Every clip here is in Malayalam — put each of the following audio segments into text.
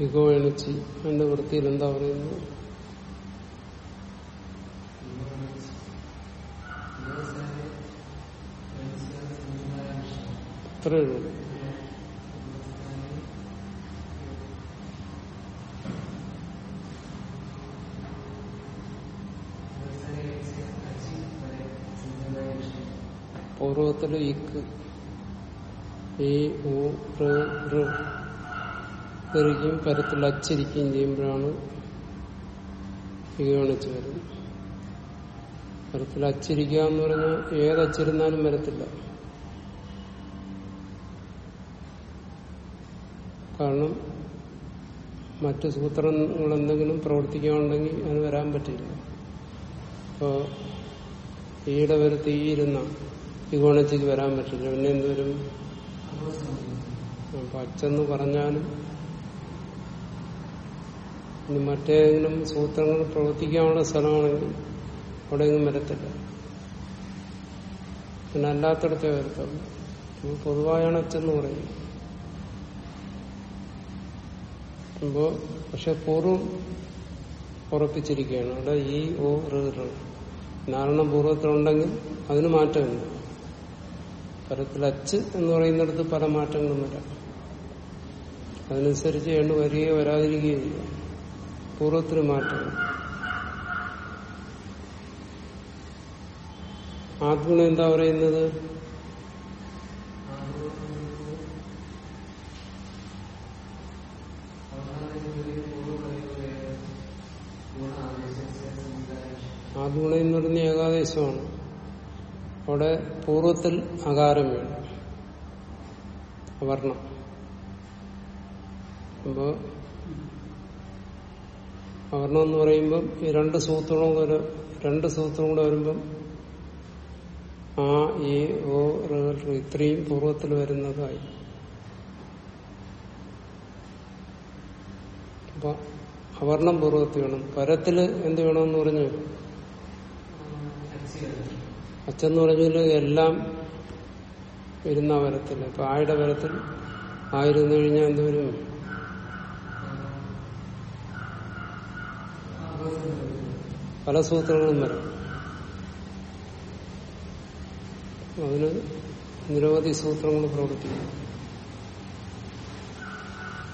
ഇഗോ എണിച്ചി എന്റെ വൃത്തിയിൽ എന്താ പറയുന്നത്? പൂർവത്തിൽ ഇക്ക് ഈ ഊ ഇരിക്കും പരത്തിൽ അച്ചിരിക്കുകയും ചെയ്യുമ്പോഴാണ് ഇകണിച്ച് വരുന്നത്. പരത്തിൽ അച്ചിരിക്കുക എന്ന് പറഞ്ഞാൽ ഏതച്ചിരുന്നാലും വരത്തില്ല. കാരണം മറ്റു സൂത്രങ്ങൾ എന്തെങ്കിലും പ്രവർത്തിക്കാനുണ്ടെങ്കിൽ അത് വരാൻ പറ്റില്ല. അപ്പോ ഈയുടെ വരുത്തി ഈ ഇരുന്ന വരാൻ പറ്റില്ല. പിന്നെ എന്തുവരും അപ്പൊ അച്ഛന്ന് പറഞ്ഞാലും ഇനി മറ്റേതെങ്കിലും സൂത്രങ്ങൾ പ്രവർത്തിക്കാനുള്ള സ്ഥലമാണെങ്കിൽ അവിടെയൊന്നും വരത്തില്ല. പിന്നെ അല്ലാത്തടത്തെ വരത്തുള്ളൂ. പൊതുവായാണ് അച്ഛന്ന് പറയുന്നത്. അപ്പോ പക്ഷെ പൂർവം ഉറപ്പിച്ചിരിക്കുകയാണ്. അവിടെ ഈ ഓ റ് നാരണം പൂർവത്തിലുണ്ടെങ്കിൽ അതിന് മാറ്റമില്ല. പരത്തിൽ അച്ച് എന്ന് പറയുന്നിടത്ത് പല മാറ്റങ്ങളും വരാം. അതനുസരിച്ച് എണ്ണ വരികയോ വരാതിരിക്കുകയോ ചെയ്യും. പൂർവത്തിന് മാറ്റം. ആത്മഗുണം എന്താ പറയുന്നത്? ആദ്ഗുണം എന്ന് പറഞ്ഞ ഏകാദേശമാണ്. അവിടെ പൂർവത്തിൽ അകാരം വേണം. അവർണം. അപ്പോ അവർണം എന്ന് പറയുമ്പം ഈ രണ്ട് സൂത്രവും കൂടെ രണ്ട് സൂത്രവും കൂടെ വരുമ്പം ആ ഈ ഓ ഇത്രയും പൂർവത്തിൽ വരുന്നതായി. അപ്പൊ അവർണം പൂർവത്തിൽ വേണം. പരത്തിൽ എന്ത് വേണമെന്ന് പറഞ്ഞു? അച്ഛന്ന് പറഞ്ഞാൽ എല്ലാം ഇരുന്ന വരത്തില്ല ഇപ്പൊ ആയുടെ വരത്തിൽ ആയിരുന്നു കഴിഞ്ഞാൽ എന്തുവരും പല സൂത്രങ്ങളും വരാം. അതിന് നിരവധി സൂത്രങ്ങൾ പ്രവർത്തിക്കും.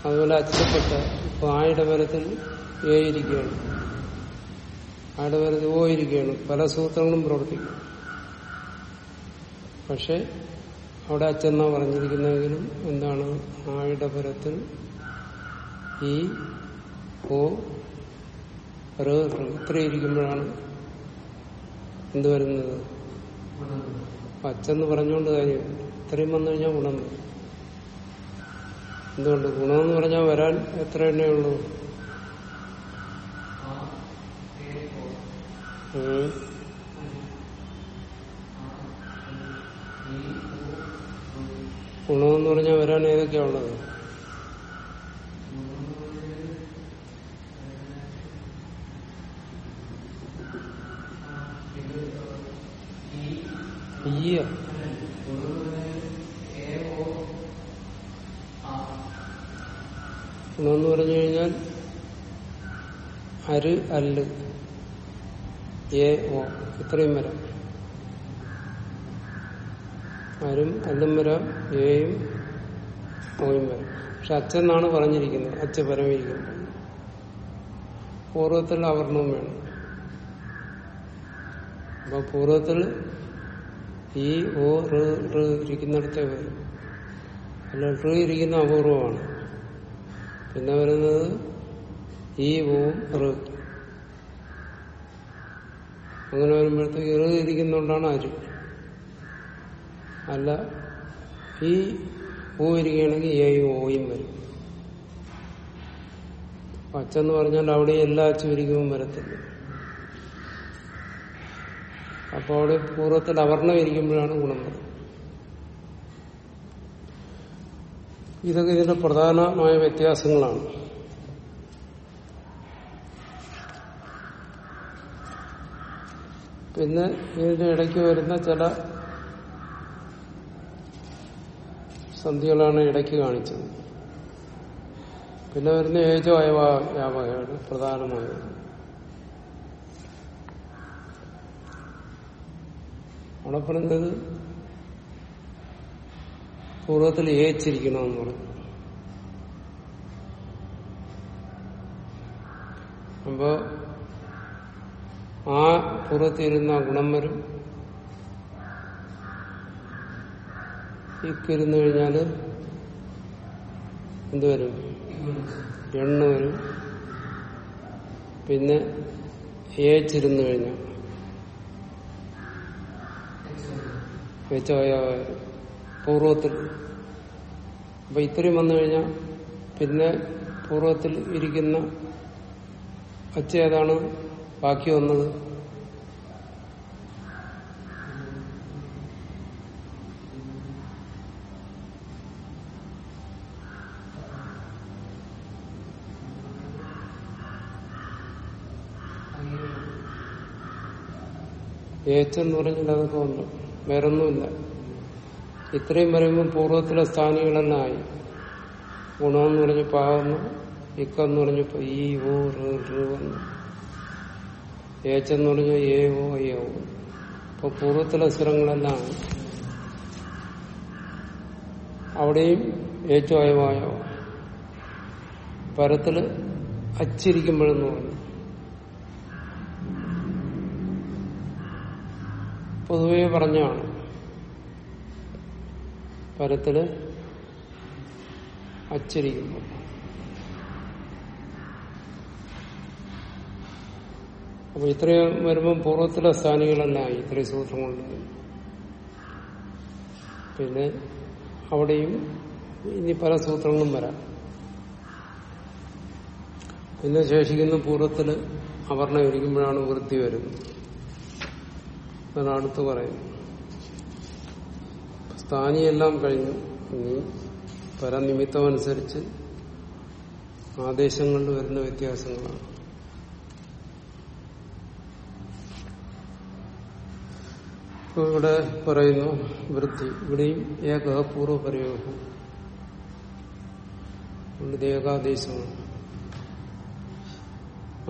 അതുപോലെ അച്ചപ്പെട്ട ഇപ്പൊ ആയുടെ വരത്തിൽ എ ഇരിക്കുകയാണ്. ആയുടെ വരത്തിൽ ഓ ഇരിക്കുകയാണ്. പല സൂത്രങ്ങളും പ്രവർത്തിക്കും. പക്ഷെ അവിടെ അച്ഛന്നാ പറഞ്ഞിരിക്കുന്നെങ്കിലും എന്താണ്? ആയുടെ പരത്തിൽ ഈ ഓ ഇത്ര ഇരിക്കുമ്പോഴാണ് എന്ത് വരുന്നത്? അച്ഛന്ന് പറഞ്ഞുകൊണ്ട് കാര്യം. ഇത്രയും വന്നു കഴിഞ്ഞാൽ ഗുണം. എന്തുകൊണ്ട്? ഗുണമെന്ന് പറഞ്ഞാൽ വരാൻ എത്ര എണ്ണേ ഉള്ളൂ. ഗുണമെന്ന് പറഞ്ഞാൽ വരാൻ ഏതൊക്കെയാ ഉള്ളത് ഈയ ഗുണമെന്ന് പറഞ്ഞു കഴിഞ്ഞാൽ അര് അല്ല്. എ ഓ ഇത്രയും വരാം. അരും അല്ലും വരാം. എയും ഓയും വരാം. പക്ഷെ അച്ഛന്നാണ് പറഞ്ഞിരിക്കുന്നത്? അച്ഛ പരമിരിക്കുന്നത് പൂർവത്തിൽ അവർണവും വേണം. അപ്പൊ പൂർവത്തിൽ ഈ ഓ റ് ഇരിക്കുന്നിടത്തെ വരും. അല്ല ഇരിക്കുന്ന അപൂർവമാണ്. പിന്നെ വരുന്നത് ഈ ഓം ഋ. അങ്ങനെ വരുമ്പോഴത്തേക്ക് ഇറ് ഇരിക്കുന്നോണ്ടാണ് അരു. അല്ല ഈ ഊ ഇരിക്കുകയാണെങ്കിൽ എയും ഓയും വരും. അച്ഛന്ന് പറഞ്ഞാൽ അവിടെ എല്ലാ ഇരിക്കുമ്പോൾ വരത്തില്ല. അപ്പോൾ അവിടെ പൂർവത്തിൽ അവർണം ഇരിക്കുമ്പോഴാണ് ഗുണം വരുന്നത്. ഇതൊക്കെ ഇതിന്റെ പ്രധാനമായ വ്യത്യാസങ്ങളാണ്. പിന്നെ ഇതിന്റെ ഇടയ്ക്ക് വരുന്ന ചില സന്ധികളാണ് ഇടയ്ക്ക് കാണിച്ചത്. പിന്നെ വരുന്ന ഏജോ വ്യാപകയാണ് പ്രധാനമായത് അവിടെ പറഞ്ഞത് പൂർവത്തിൽ ഏച്ചിരിക്കണമെന്ന് പറഞ്ഞു. അപ്പോ ആ പുറത്തിരുന്ന ഗുണം വരും. ഇക്കിരുന്നു കഴിഞ്ഞാൽ എന്തുവരും എണ്ണ വരും. പിന്നെ ഏച്ചിരുന്നു കഴിഞ്ഞാൽ വെച്ചോയ പൂർവത്തിൽ അപ്പൊ ഇത്രയും വന്നു കഴിഞ്ഞാൽ പിന്നെ പൂർവത്തിൽ ഇരിക്കുന്ന അച്ഛ ഏതാണ്? ബാക്കി വന്നത്? ഏച്ചെന്ന് പറഞ്ഞാൽ അതൊക്കെ വന്നു വേറൊന്നുമില്ല. ഇത്രയും പറയുമ്പോൾ പൂർവത്തിലെ സ്ഥാനികളെല്ലാം ആയി. ഗുണമെന്ന് പറഞ്ഞ് പാവുന്നു ഇക്കെന്ന് പറഞ്ഞപ്പോ ഈ ഓ വന്നു. ഏച്ചെന്ന് പറഞ്ഞാൽ ഏ ഓ ഐ ഓ അപ്പൊ പൂർവത്തിലെ സ്വരങ്ങളെല്ലാം അവിടെയും ഏച്ചോ അയവായോ പരത്തിൽ അച്ചിരിക്കുമ്പോഴെന്ന് പറഞ്ഞു. പൊതുവെ പറഞ്ഞാണ് പരത്തിൽ അച്ചരിക്കുമ്പോൾ. അപ്പൊ ഇത്രയും വരുമ്പം പൂർവത്തിലെ സ്ഥാനികളെന്നായി ഇത്രയും സൂത്രം പിന്നെ അവിടെയും ഇനി പല സൂത്രങ്ങളും വരാം. പിന്നെ ശേഷിക്കുന്ന പൂർവത്തിൽ അവർണ ഇരിക്കുമ്പോഴാണ് വൃത്തി വരുന്നത് അതാണ് അടുത്ത് പറയുന്നത്. സ്ഥാനിയെല്ലാം കഴിഞ്ഞു. ഇനി പരനിമിത്തമനുസരിച്ച് ആദേശങ്ങളിൽ വരുന്ന വ്യത്യാസങ്ങളാണ്. ഇപ്പൊ ഇവിടെ പറയുന്നു വൃത്തി. ഇവിടെയും ഏക പൂർവപരയോഗം ഇത് ഏകാദേശമാണ്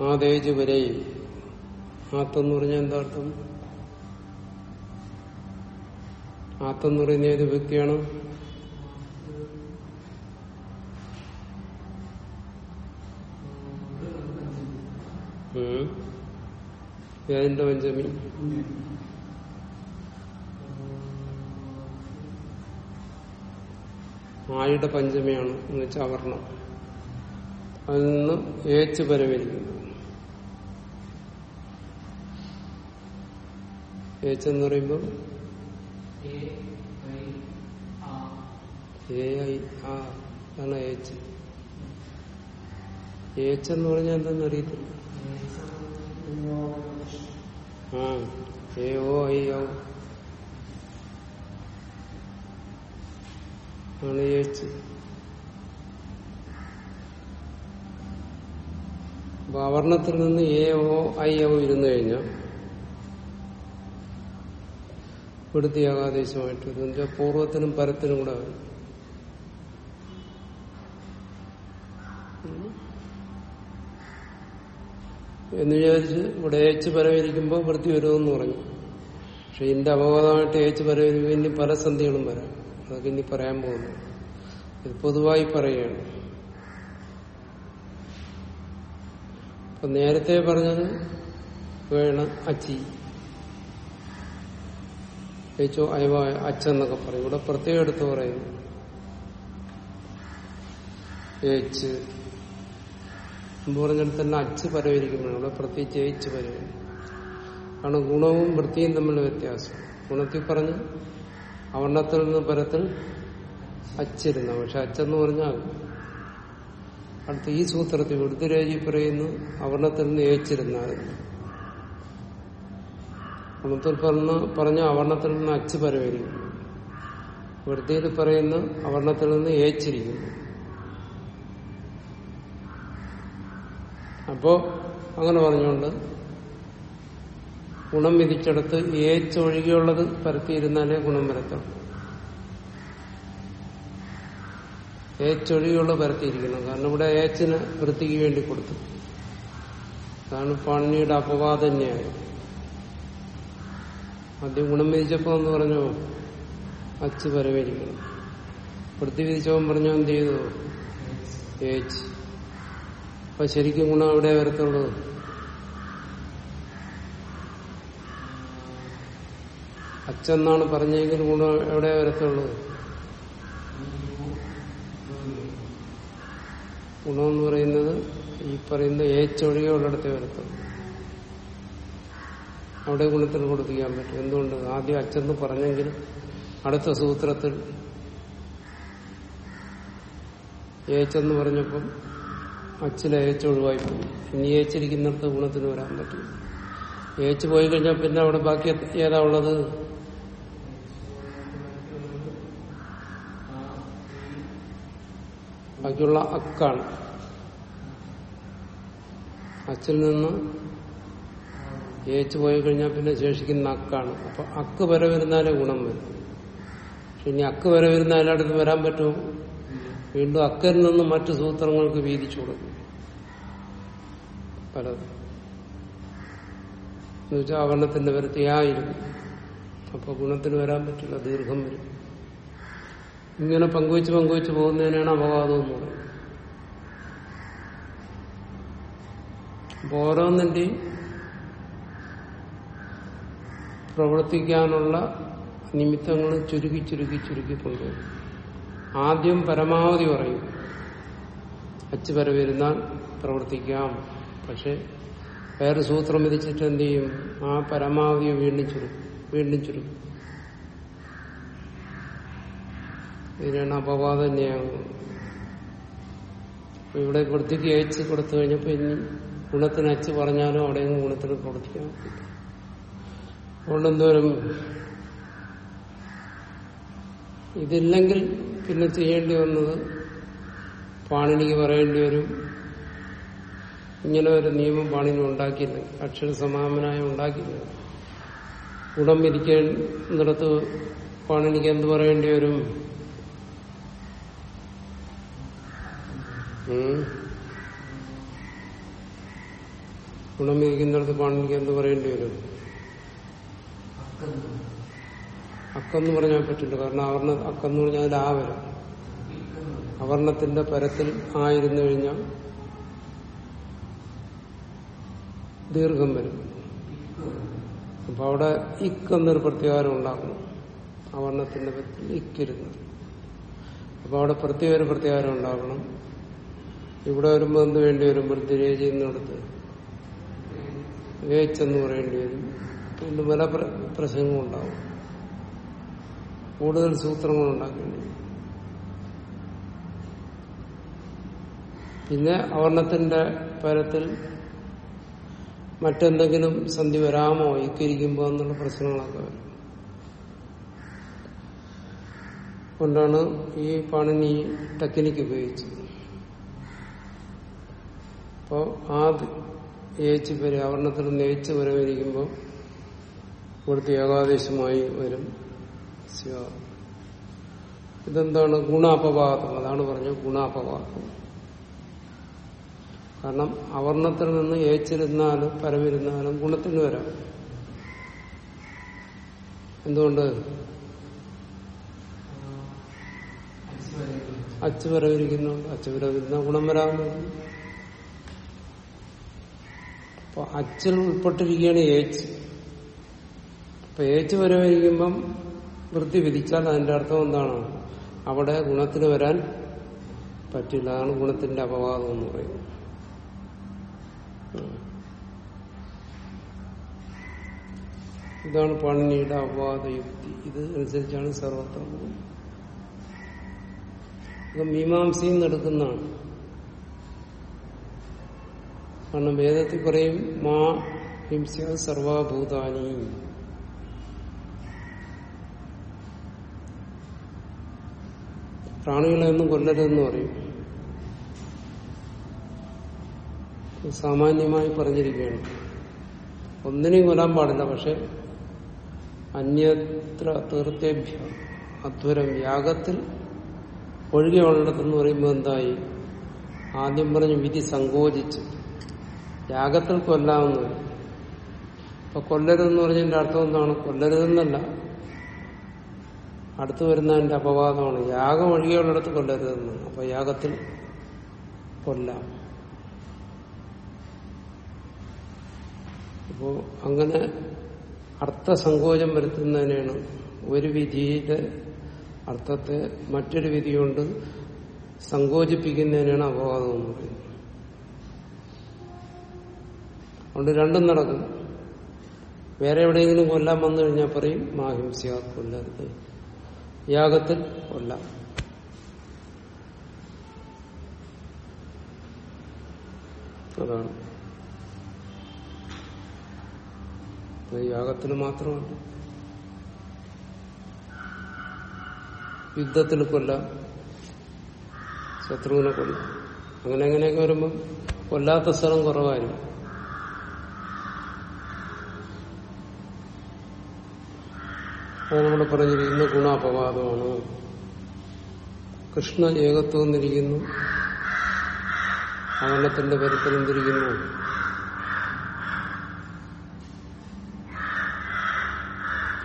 ആദേജ് വരെയും. ആത്തെന്ന് പറഞ്ഞാൽ എന്താ അർത്ഥം? ആത്തെന്ന് പറയുന്ന ഏത് വ്യക്തിയാണ്. ഏതിന്റെ പഞ്ചമി? ആയുടെ പഞ്ചമിയാണ് എന്ന് വെച്ചാൽ അവർണം അതിൽ നിന്ന് ഏച്ച് പരമിരിക്കുന്നു ഏച്ച് എന്ന് പറയുമ്പോൾ എ ഐ ആ ഏച്ച് ഏച്ച് എന്ന് പറഞ്ഞാൽ എന്തെന്ന് അറിയത്തില്ല ആ ഏ ഓ ഐ ഓ ആണ് ഏച്ച് നിന്ന് എ ഓ ഐ ഓ ഇരുന്നു കഴിഞ്ഞാൽ ഇവിടുത്തെ ഏകാദേശമായിട്ട് എന്ന് വെച്ചാൽ പൂർവത്തിനും പരത്തിനും കൂടെ വരും. എന്ന് വിചാരിച്ച് ഇവിടെ ഏച്ച് പരവരിക്കുമ്പോൾ വൃത്തി വരുമെന്ന് പറഞ്ഞു. പക്ഷെ ഇതിന്റെ അപവാദമായിട്ട് ഏച്ച് പരവരിക്കുമ്പോൾ ഇനി പല സന്ധികളും വരാം. അതൊക്കെ ഇനി പറയാൻ പോകുന്നു. ഇത് പൊതുവായി പറയുകയാണ്. അപ്പൊ നേരത്തെ പറഞ്ഞത് വേണ അച്ചി. ഏച്ചോ അയവ അച്ഛന്നൊക്കെ പറയും. ഇവിടെ പ്രത്യേകം എടുത്ത് പറയുന്നു. ഏച്ച്. പറഞ്ഞിടത്ത് തന്നെ അച്ച് പരവരിക്കുമ്പോഴാണ്. ഇവിടെ പ്രത്യേകിച്ച് ഏച്ച് പരവരിക്കും കാരണം ഗുണവും വൃത്തിയും തമ്മിലുള്ള വ്യത്യാസം. ഗുണത്തിൽ പറഞ്ഞ് അവർണത്തിൽ നിന്ന് പരത്തിൽ അച്ചിരുന്ന. പക്ഷെ അച്ചെന്ന് പറഞ്ഞാൽ അടുത്ത ഈ സൂത്രത്തിൽ വൃത്തിരേജി പറയുന്നു അവർണത്തിൽ നിന്ന് ഏച്ചിരുന്നായിരുന്നു. അവർണത്തിൽ പറഞ്ഞ പറഞ്ഞ അവർണത്തിൽ നിന്ന് അച്ച് പരവേരിക്കുന്നു. വൃത്തിയിൽ പറയുന്ന അവർണത്തിൽ നിന്ന് ഏച്ചിരിക്കുന്നു. അപ്പോ അങ്ങനെ പറഞ്ഞുകൊണ്ട് ഗുണം വിധിച്ചെടുത്ത് ഏച്ചൊഴികെയുള്ളത് പരത്തിയിരുന്നാലേ ഗുണം വരത്തുള്ളൂ. ഏച്ചൊഴികെയുള്ള പരത്തിയിരിക്കണം. കാരണം ഇവിടെ ഏച്ചിന് വൃത്തിക്ക് വേണ്ടി കൊടുത്തു. അതാണ് അപവാദം തന്നെയാണ്. ആദ്യം ഗുണം വിധിച്ചപ്പോ എന്ന് പറഞ്ഞു അച്ച് പരവേരിക്കണം വൃത്തി വിധിച്ചവൻ പറഞ്ഞു എന്ത് ചെയ്തു? ഏച്ച്. അപ്പൊ ശരിക്കും ഗുണം അവിടെ വരത്തുള്ളൂ? അച്ഛന്നാണ് പറഞ്ഞെങ്കിൽ ഗുണം എവിടെ വരത്തുള്ളൂ? ഗുണമെന്ന് പറയുന്നത് ഈ പറയുന്ന ഏച്ചൊഴികെ ഉള്ളിടത്തെ വരത്തുള്ളൂ. അവിടെ ഗുണത്തിന് കൊടുപ്പിക്കാൻ പറ്റും. എന്തുകൊണ്ട്? ആദ്യം അച്ഛന്ന് പറഞ്ഞെങ്കിലും അടുത്ത സൂത്രത്തിൽ ഏച്ചെന്ന് പറഞ്ഞപ്പം അച്ചിലെ ഏച്ച് ഒഴിവായിപ്പോയി ഇനി ഏച്ചിരിക്കുന്നിടത്ത് ഗുണത്തിന് വരാൻ പറ്റും ഏച്ച് പോയി കഴിഞ്ഞാൽ പിന്നെ അവിടെ ബാക്കി ഏതാ ഉള്ളത്? ബാക്കിയുള്ള അക്കാണ്. അച്ചിൽ നിന്ന് ഏച്ചു പോയി കഴിഞ്ഞാൽ പിന്നെ ശേഷിക്കുന്ന അക്കാണ്. അപ്പൊ അക്ക് വരെ വരുന്നാലേ ഗുണം വരും. പക്ഷെ ഇനി അക്ക് വരെ വരുന്ന എല്ലായിടത്തും വരാൻ പറ്റും? വീണ്ടും അക്കരിൽ നിന്ന് മറ്റു സൂത്രങ്ങൾക്ക് വീതിച്ചു കൊടുക്കും. പലതും. എന്നുവെച്ചാൽ അവർണത്തിന്റെ വരത്തിയായിരുന്നു. അപ്പൊ ഗുണത്തിന് വരാൻ പറ്റില്ല ദീർഘം വരും. ഇങ്ങനെ പങ്കുവെച്ച് പങ്കുവെച്ച് പോകുന്നതിനാണ് അപവാദം എന്ന് പറയുന്നത്. അപ്പൊ ഓരോന്നിന്റെയും പ്രവർത്തിക്കാനുള്ള നിമിത്തങ്ങൾ ചുരുക്കി ചുരുക്കി ചുരുക്കി പോയി ആദ്യം പരമാവധി പറയും. അച്ച് വരവിരുന്നാൽ പ്രവർത്തിക്കാം. പക്ഷെ വേറെ സൂത്രം വിധിച്ചിട്ട് എന്ത് ചെയ്യും? ആ പരമാവധി വീണ്ടും ചുരുക്കും വീണ്ടും ചുരുക്കും. ഇതിനാണ് അപവാദ ന്യായം ഇവിടെ വൃത്തിക്ക് അയച്ച് കൊടുത്തു കഴിഞ്ഞപ്പോ ഇനി ഗുണത്തിന് അയച്ച് പറഞ്ഞാലും അവിടെയും ഗുണത്തിന് കൊടുക്കാൻ അതുകൊണ്ടെന്തോരം ഇതില്ലെങ്കിൽ പിന്നെ ചെയ്യേണ്ടി വന്നത് പാണിനിക്ക് പറയേണ്ടി വരും. ഇങ്ങനെ ഒരു നിയമം പാണിനി ഉണ്ടാക്കിയില്ല. അക്ഷര സമാപനായ ഉണ്ടാക്കിയില്ല. ഗുണം വിധിക്കുന്നിടത്ത് പാണിനിക്ക് എന്ത് പറയേണ്ടി വരും? ഗുണം വിധിക്കുന്നിടത്ത് പാണ്ഡിക്ക് എന്ത് പറയേണ്ടി വരും? അക്കെന്ന്. പറഞ്ഞാൽ പറ്റില്ല. കാരണം അവർണ അക്കെന്ന് പറഞ്ഞാൽ അതിൽ ആ വരും. അവർണത്തിന്റെ പരത്തിൽ ആയിരുന്നു കഴിഞ്ഞാൽ ദീർഘം വരും. അപ്പൊ അവിടെ ഇക്കെന്നൊരു പ്രത്യേകം ഉണ്ടാക്കണം. അവർണത്തിന്റെ പരത്തിൽ ഇക്കിരുന്നു അപ്പൊ അവിടെ പ്രത്യേക ഒരു പ്രത്യേകം ഉണ്ടാക്കണം ഇവിടെ വരുമ്പോ എന്ത് വേണ്ടി വരും? വൃത്തിരേ ചെയ്യുന്നിടത്ത് വേച്ചെന്ന് പറയേണ്ടി വരും. പല പ്ര- പ്രശ്നങ്ങളും ഉണ്ടാവും. കൂടുതൽ സൂത്രങ്ങൾ ഉണ്ടാക്കേണ്ടി വരും. പിന്നെ അവർണത്തിന്റെ പരത്തിൽ മറ്റെന്തെങ്കിലും സന്ധി വരാമോ? ഇക്കിരിക്കുമ്പോ എന്നുള്ള പ്രശ്നങ്ങളൊക്കെ വരും. കൊണ്ടാണ് ഈ പാണിനി ടെക്നിക്ക് ഉപയോഗിച്ചത്. അപ്പോ ആ ഏച്ച് വരെ ആവരണത്തിൽ നിന്ന് ഏച്ച് വരവിരിക്കുമ്പോൾ ഇവിടുത്തെ ഏകാദേശമായി വരും. ഇതെന്താണ്? ഗുണാപവാദം. അതാണ് പറഞ്ഞത് ഗുണാപവാദം. കാരണം അവർണത്തിൽ നിന്ന് ഏച്ചിരുന്നാലും പരമിരുന്നാലും ഗുണത്തിന് വരാം. എന്തുകൊണ്ട്? അച്ചു അച്ചുപരവിരുന്ന ഗുണം വരാമെന്ന് പറഞ്ഞു. അപ്പൊ അച്ചിൽ ഉൾപ്പെട്ടിരിക്കുകയാണ് ഏച്ച്. അപ്പൊ ഏച്ച് വരവിരിക്കുമ്പം വൃത്തി വിധിച്ചാൽ അതിന്റെ അർത്ഥം എന്താണ്? അവിടെ ഗുണത്തിന് വരാൻ പറ്റില്ല. അതാണ് ഗുണത്തിന്റെ അപവാദം എന്ന് പറയുന്നത്. ഇതാണ് ഇതാണ് പാണിനിയുടെ അപവാദയുക്തി ഇത് അനുസരിച്ചാണ് സർവത്വം മീമാംസയും ഇത് മീമാംസയിൽ നിന്ന് എടുക്കുന്നതാണ്. കാരണം വേദത്തിൽ പറയും മാ ഹിംസ സർവഭൂതാനി. പ്രാണികളെ ഒന്നും കൊല്ലരുതെന്ന് പറയും. സാമാന്യമായി പറഞ്ഞിരിക്കുകയാണ്. ഒന്നിനെയും കൊല്ലാൻ പാടില്ല പക്ഷെ അന്യത്ര തീർത്ഥേഭ്യ അധ്വരം യാഗത്തിൽ ഒഴികെയുള്ളിടത്തെന്ന് പറയുമ്പോൾ എന്തായി? ആദ്യം പറഞ്ഞ് വിധി സങ്കോചിച്ചു യാഗത്തിൽ കൊല്ലാമെന്ന് വരും അപ്പൊ കൊല്ലരുതെന്ന് പറഞ്ഞതിന്റെ അർത്ഥം എന്താണ്? കൊല്ലരുതെന്നല്ല. അടുത്തു വരുന്നതിന്റെ അപവാദമാണ്. യാഗം ഒഴികെയുള്ളിടത്ത് കൊല്ലരുതെന്ന്. അപ്പൊ യാഗത്തിൽ കൊല്ലാം. അപ്പോ അങ്ങനെ അർത്ഥസങ്കോചം വരുത്തുന്നതിനാണ് ഒരു വിധിയുടെ അർത്ഥത്തെ മറ്റൊരു വിധി കൊണ്ട് സങ്കോചിപ്പിക്കുന്നതിനാണ് അപവാദം എന്ന് പറയുന്നത്. അതുകൊണ്ട് രണ്ടും നടക്കും വേറെ എവിടെയെങ്കിലും കൊല്ലാൻ വന്നു കഴിഞ്ഞാൽ പറയും മാഹിംസ്യ കൊല്ലരുത്. യാഗത്തിൽ കൊല്ലാം. അതാണ്. യാഗത്തിന് മാത്രമല്ല. യുദ്ധത്തിൽ കൊല്ലാം. ശത്രുവിനെ കൊല്ലാം. അങ്ങനെ അങ്ങനെയൊക്കെ വരുമ്പം കൊല്ലാത്ത സ്ഥലം കുറവായിരിക്കും. അത് നമ്മൾ പറഞ്ഞിരിക്കുന്ന ഗുണാപവാദമാണ്. കൃഷ്ണ ഏകത്വം എന്നിരിക്കുന്നു ആവരണത്തിന്റെ പരത്തിൽ എന്തിരിക്കുന്നു?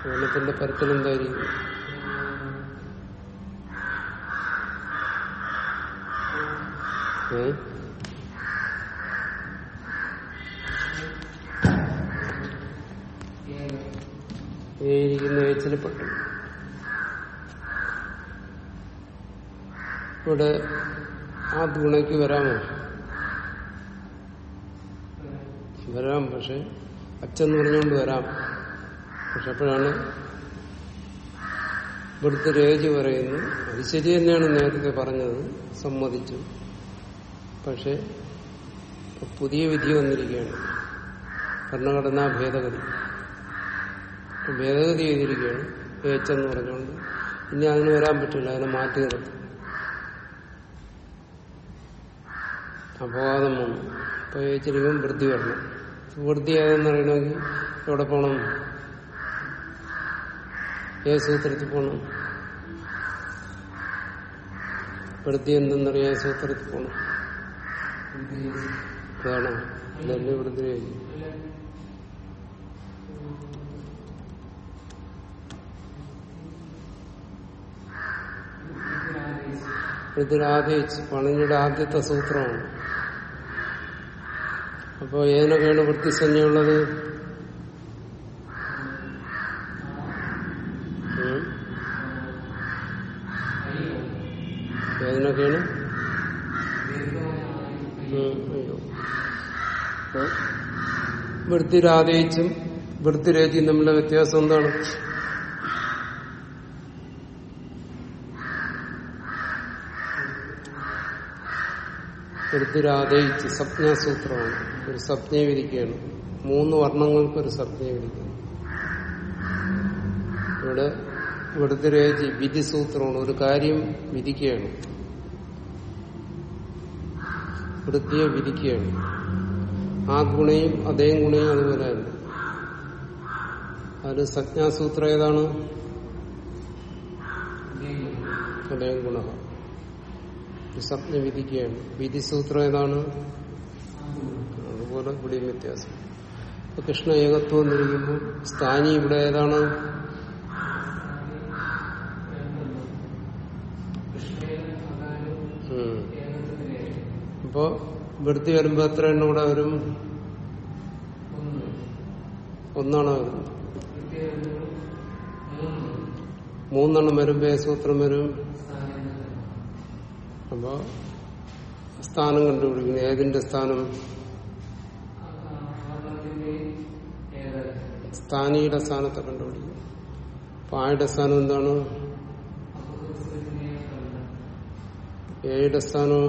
ആവരണത്തിന്റെ പരത്തിൽ എന്തായിരിക്കും? ഏ? ഏച്ചിൽപ്പെട്ടു ഇവിടെ ആ ഗുണയ്ക്ക് വരാമോ? വരാം പക്ഷെ അച്ഛൻ പറഞ്ഞുകൊണ്ട് വരാം. പക്ഷെ അപ്പോഴാണ് ഇവിടുത്തെ രേജ് പറയുന്നു അത് ശരി തന്നെയാണ് നേരത്തെ പറഞ്ഞത്. സമ്മതിച്ചു. പക്ഷെ പുതിയ വിധി വന്നിരിക്കുകയാണ്. ഭരണഘടനാ ഭേദഗതി. ഭേദഗതി ചെയ്തിരിക്കുകയാണ് പേച്ചെന്ന് പറഞ്ഞുകൊണ്ട്. ഇനി അതിന് വരാൻ പറ്റില്ല. അതിനെ മാറ്റി നിർത്തും. അപവാദം വന്നു. അപ്പൊ ഏച്ചിരിക്കും വൃത്തി വരണം. വൃദ്ധിയായെന്ന് പറയണമെങ്കിൽ എവിടെ പോകണം ഏത് സൂത്രത്തിൽ പോകണം വൃത്തി എന്തെന്നറിയാൻ സൂത്രത്തിൽ പോകണം അതാണ്. ഇതല്ലേ വൃത്തി വൃത്തിരാദേശ് പണിഞ്ഞിയുടെ ആദ്യത്തെ സൂത്രമാണ്. അപ്പോ ഏതിനൊക്കെയാണ് വൃത്തിസഞ്ജയുള്ളത്? ഏതിനൊക്കെയാണ് വൃത്തിരാധയിച്ചും വൃത്തിരേച്ചും തമ്മിലുള്ള വ്യത്യാസം എന്താണ്? വൃത്തിരാതയിച്ച് സ്വപ്നസൂത്രമാണ് ഒരു സ്വപ്നയെ വിധിക്കുകയാണ് മൂന്ന് വർണങ്ങൾക്ക് ഒരു സ്വപ്നയെ വിധിക്കുന്നു ഇവിടെ വൃത്തിരേചി വിധിസൂത്രമാണ്. ഒരു കാര്യം വിധിക്കുകയാണ്. വൃത്തിയെ വിധിക്കുകയാണ്. ആ ഗുണയും അതേ ഗുണയും അതുപോലെ തന്നെ. അതിൽ സജ്ഞാസൂത്രം ഏതാണ്? അതേ ഗുണ. സ്വപ്ന വിധിക്കുകയാണ് വിധിസൂത്രം ഏതാണ്? അതുപോലെ ഇവിടെയും വ്യത്യാസം. ഇപ്പൊ കൃഷ്ണ ഏകത്വം എന്നിരിക്കുമ്പോൾ സ്ഥാനി ഇവിടെ ഏതാണ്. അപ്പോ വൃത്തി വരുമ്പോ എത്ര എണ്ണം ഇവിടെ വരും? ഒന്നാണ് വരുന്നത്. മൂന്നെണ്ണം വരുമ്പോ സൂത്രം വരും? അപ്പോ സ്ഥാനം കണ്ടുപിടിക്കുന്നു. ഏതിന്റെ സ്ഥാനം? സ്ഥാനിയുടെ സ്ഥാനത്തെ കണ്ടുപിടിക്കും അപ്പൊ ആയുടെ സ്ഥാനം എന്താണ്? ഏയുടെ സ്ഥാനം?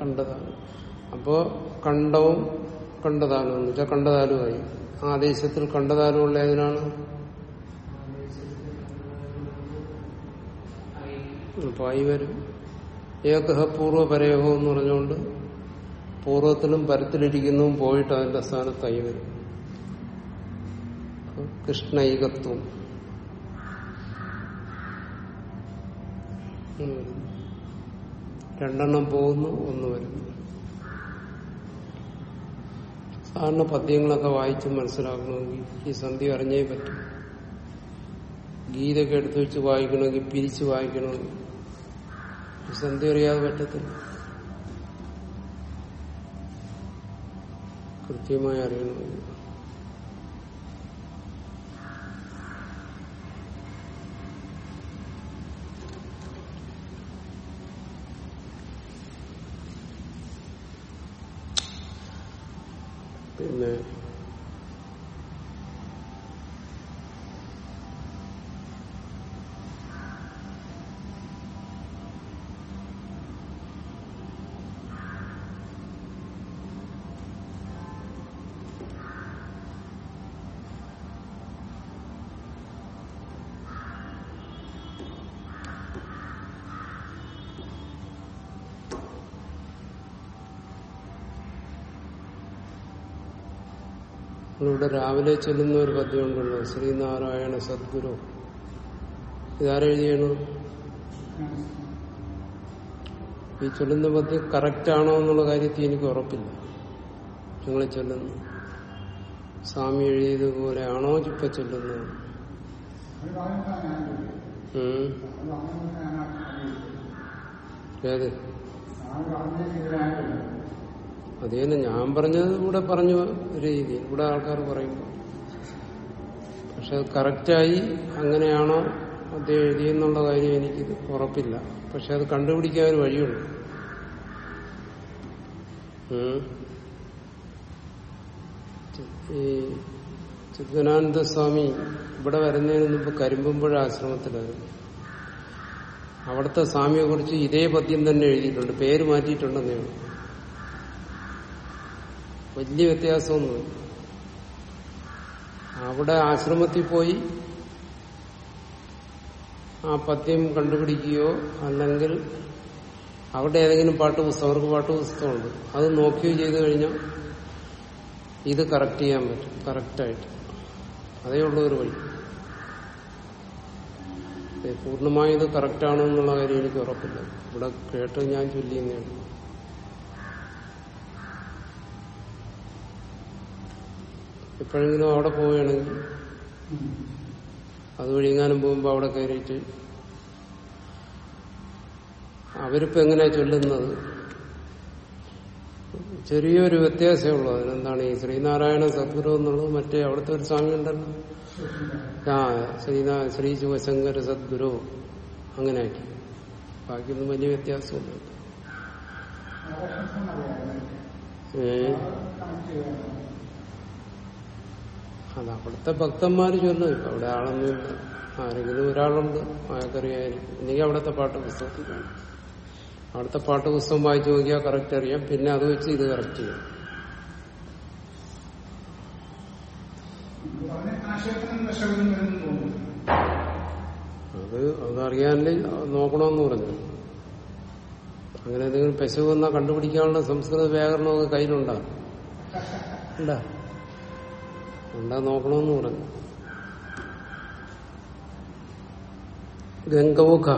കണ്ടതാണ്. അപ്പോ കണ്ടവും കണ്ടതാലും എന്ന് വെച്ചാൽ കണ്ടതാലുമായി ആ കണ്ടതാലും ഉള്ള ഏതിനാണ്? ആയി വരും. ഏകഹ പൂർവ പരേഹോ എന്ന് പറഞ്ഞുകൊണ്ട് പൂർവത്തിലും പരത്തിലിരിക്കുന്നതും പോയിട്ട് അതിന്റെ ഐ വരും. കൃഷ്ണൈകത്വം. രണ്ടെണ്ണം പോകുന്നു ഒന്ന് വരുന്നു. സാധാരണ പദ്യങ്ങളൊക്കെ വായിച്ച് മനസ്സിലാക്കണമെങ്കിൽ ഈ സന്ധി അറിഞ്ഞേ പറ്റും. ഗീതൊക്കെ എടുത്തു വെച്ച് വായിക്കണമെങ്കിൽ പിരിച്ച് വായിക്കണമെങ്കിൽ. സന്ധി അറിയാതെ പറ്റത്തില്ല കൃത്യമായി അറിയണമെന്ന് പിന്നെ രാവിലെ ചെല്ലുന്ന ഒരു പദ്യം ഉണ്ടല്ലോ ശ്രീനാരായണ സദ്ഗുരു. ഇതാരെഴുതിയാണ് ഈ ചൊല്ലുന്ന പദ്യം കറക്റ്റ് ആണോ എന്നുള്ള കാര്യത്തിൽ എനിക്ക് ഉറപ്പില്ല. നിങ്ങൾ ചൊല്ലുന്നു. സ്വാമി എഴുതിയതുപോലെ ആണോ ഇപ്പൊ ചൊല്ലുന്നത്. ഏത്? അത് തന്നെ ഞാൻ പറഞ്ഞത് ഇവിടെ പറഞ്ഞ രീതി. ഇവിടെ ആൾക്കാർ പറയുമ്പോൾ പക്ഷെ അത് കറക്റ്റായി അങ്ങനെയാണോ അദ്ദേഹം എഴുതിയെന്നുള്ള കാര്യം എനിക്ക് ഉറപ്പില്ല. പക്ഷെ അത് കണ്ടുപിടിക്കാൻ ഒരു വഴിയുണ്ട്. ഈ ചിദ്ദനാനന്ദ സ്വാമി ഇവിടെ വരുന്നതിന് മുമ്പ് കരിമ്പുമ്പുഴ ആശ്രമത്തിലായിരുന്നു. അവിടുത്തെ സ്വാമിയെ കുറിച്ച് ഇതേ പദ്യം തന്നെ എഴുതിയിട്ടുണ്ട്. പേര് മാറ്റിയിട്ടുണ്ടെന്നേ ഉള്ളൂ. വലിയ വ്യത്യാസമൊന്നുമില്ല അവിടെ ആശ്രമത്തിൽ പോയി ആ പദ്യം കണ്ടുപിടിക്കുകയോ അല്ലെങ്കിൽ അവിടെ ഏതെങ്കിലും പാട്ട് പുസ്തകം അവർക്ക് പാട്ട് പുസ്തകമുണ്ട്. അത് നോക്കുകയോ ചെയ്തു കഴിഞ്ഞാൽ ഇത് കറക്റ്റ് ചെയ്യാൻ പറ്റും. കറക്റ്റായിട്ട് അതേ ഉള്ളൂ ഒരു വഴി. പൂർണമായും ഇത് കറക്റ്റാണോ എന്നുള്ള കാര്യം എനിക്ക് ഉറപ്പില്ല. ഇവിടെ കേട്ട് ഞാൻ ചൊല്ലിയെന്നേ എപ്പോഴെങ്കിലും അവിടെ പോവുകയാണെങ്കിൽ അതുവഴി എങ്ങാനും പോകുമ്പോൾ അവിടെ കയറിയിട്ട് അവരിപ്പോ എങ്ങനെയാ ചൊല്ലുന്നത്? ചെറിയൊരു വ്യത്യാസമേ ഉള്ളൂ. അതിനെന്താണ് ഈ ശ്രീനാരായണ സദ്ഗുരു എന്നുള്ളത് മറ്റേ അവിടുത്തെ ഒരു സ്വാമി ഉണ്ടല്ലോ. ആ ശ്രീനാ ശ്രീ ശിവശങ്കര സദ്ഗുരു. അങ്ങനെ ആക്കി ബാക്കിയൊന്നും വലിയ വ്യത്യാസമൊന്നുമില്ല. ഏ? അത് അവിടുത്തെ ഭക്തന്മാര് ചൊല്ലും അവിടെ ആളൊന്നുമില്ല ആരെങ്കിലും ഒരാളുണ്ട് അയാൾക്കറിയായിരിക്കും എനിക്ക് അവിടുത്തെ പാട്ട് പുസ്തകത്തിൽ കാണും. അവിടുത്തെ പാട്ട് പുസ്തകം വായിച്ചു നോക്കിയാൽ കറക്റ്റ് അറിയാം. പിന്നെ അത് വെച്ച് ഇത് കറക്റ്റ് ചെയ്യാം. അത് അതറിയാനല്ലേ നോക്കണമെന്ന് പറഞ്ഞു. അങ്ങനെ എന്തെങ്കിലും പെശകുന്ന കണ്ടുപിടിക്കാനുള്ള സംസ്കൃത വ്യാകരണമൊക്കെ കയ്യിലുണ്ടാകും ഇല്ല ഉണ്ടാ നോക്കണമെന്ന് പറഞ്ഞു. ഗംഗോഖ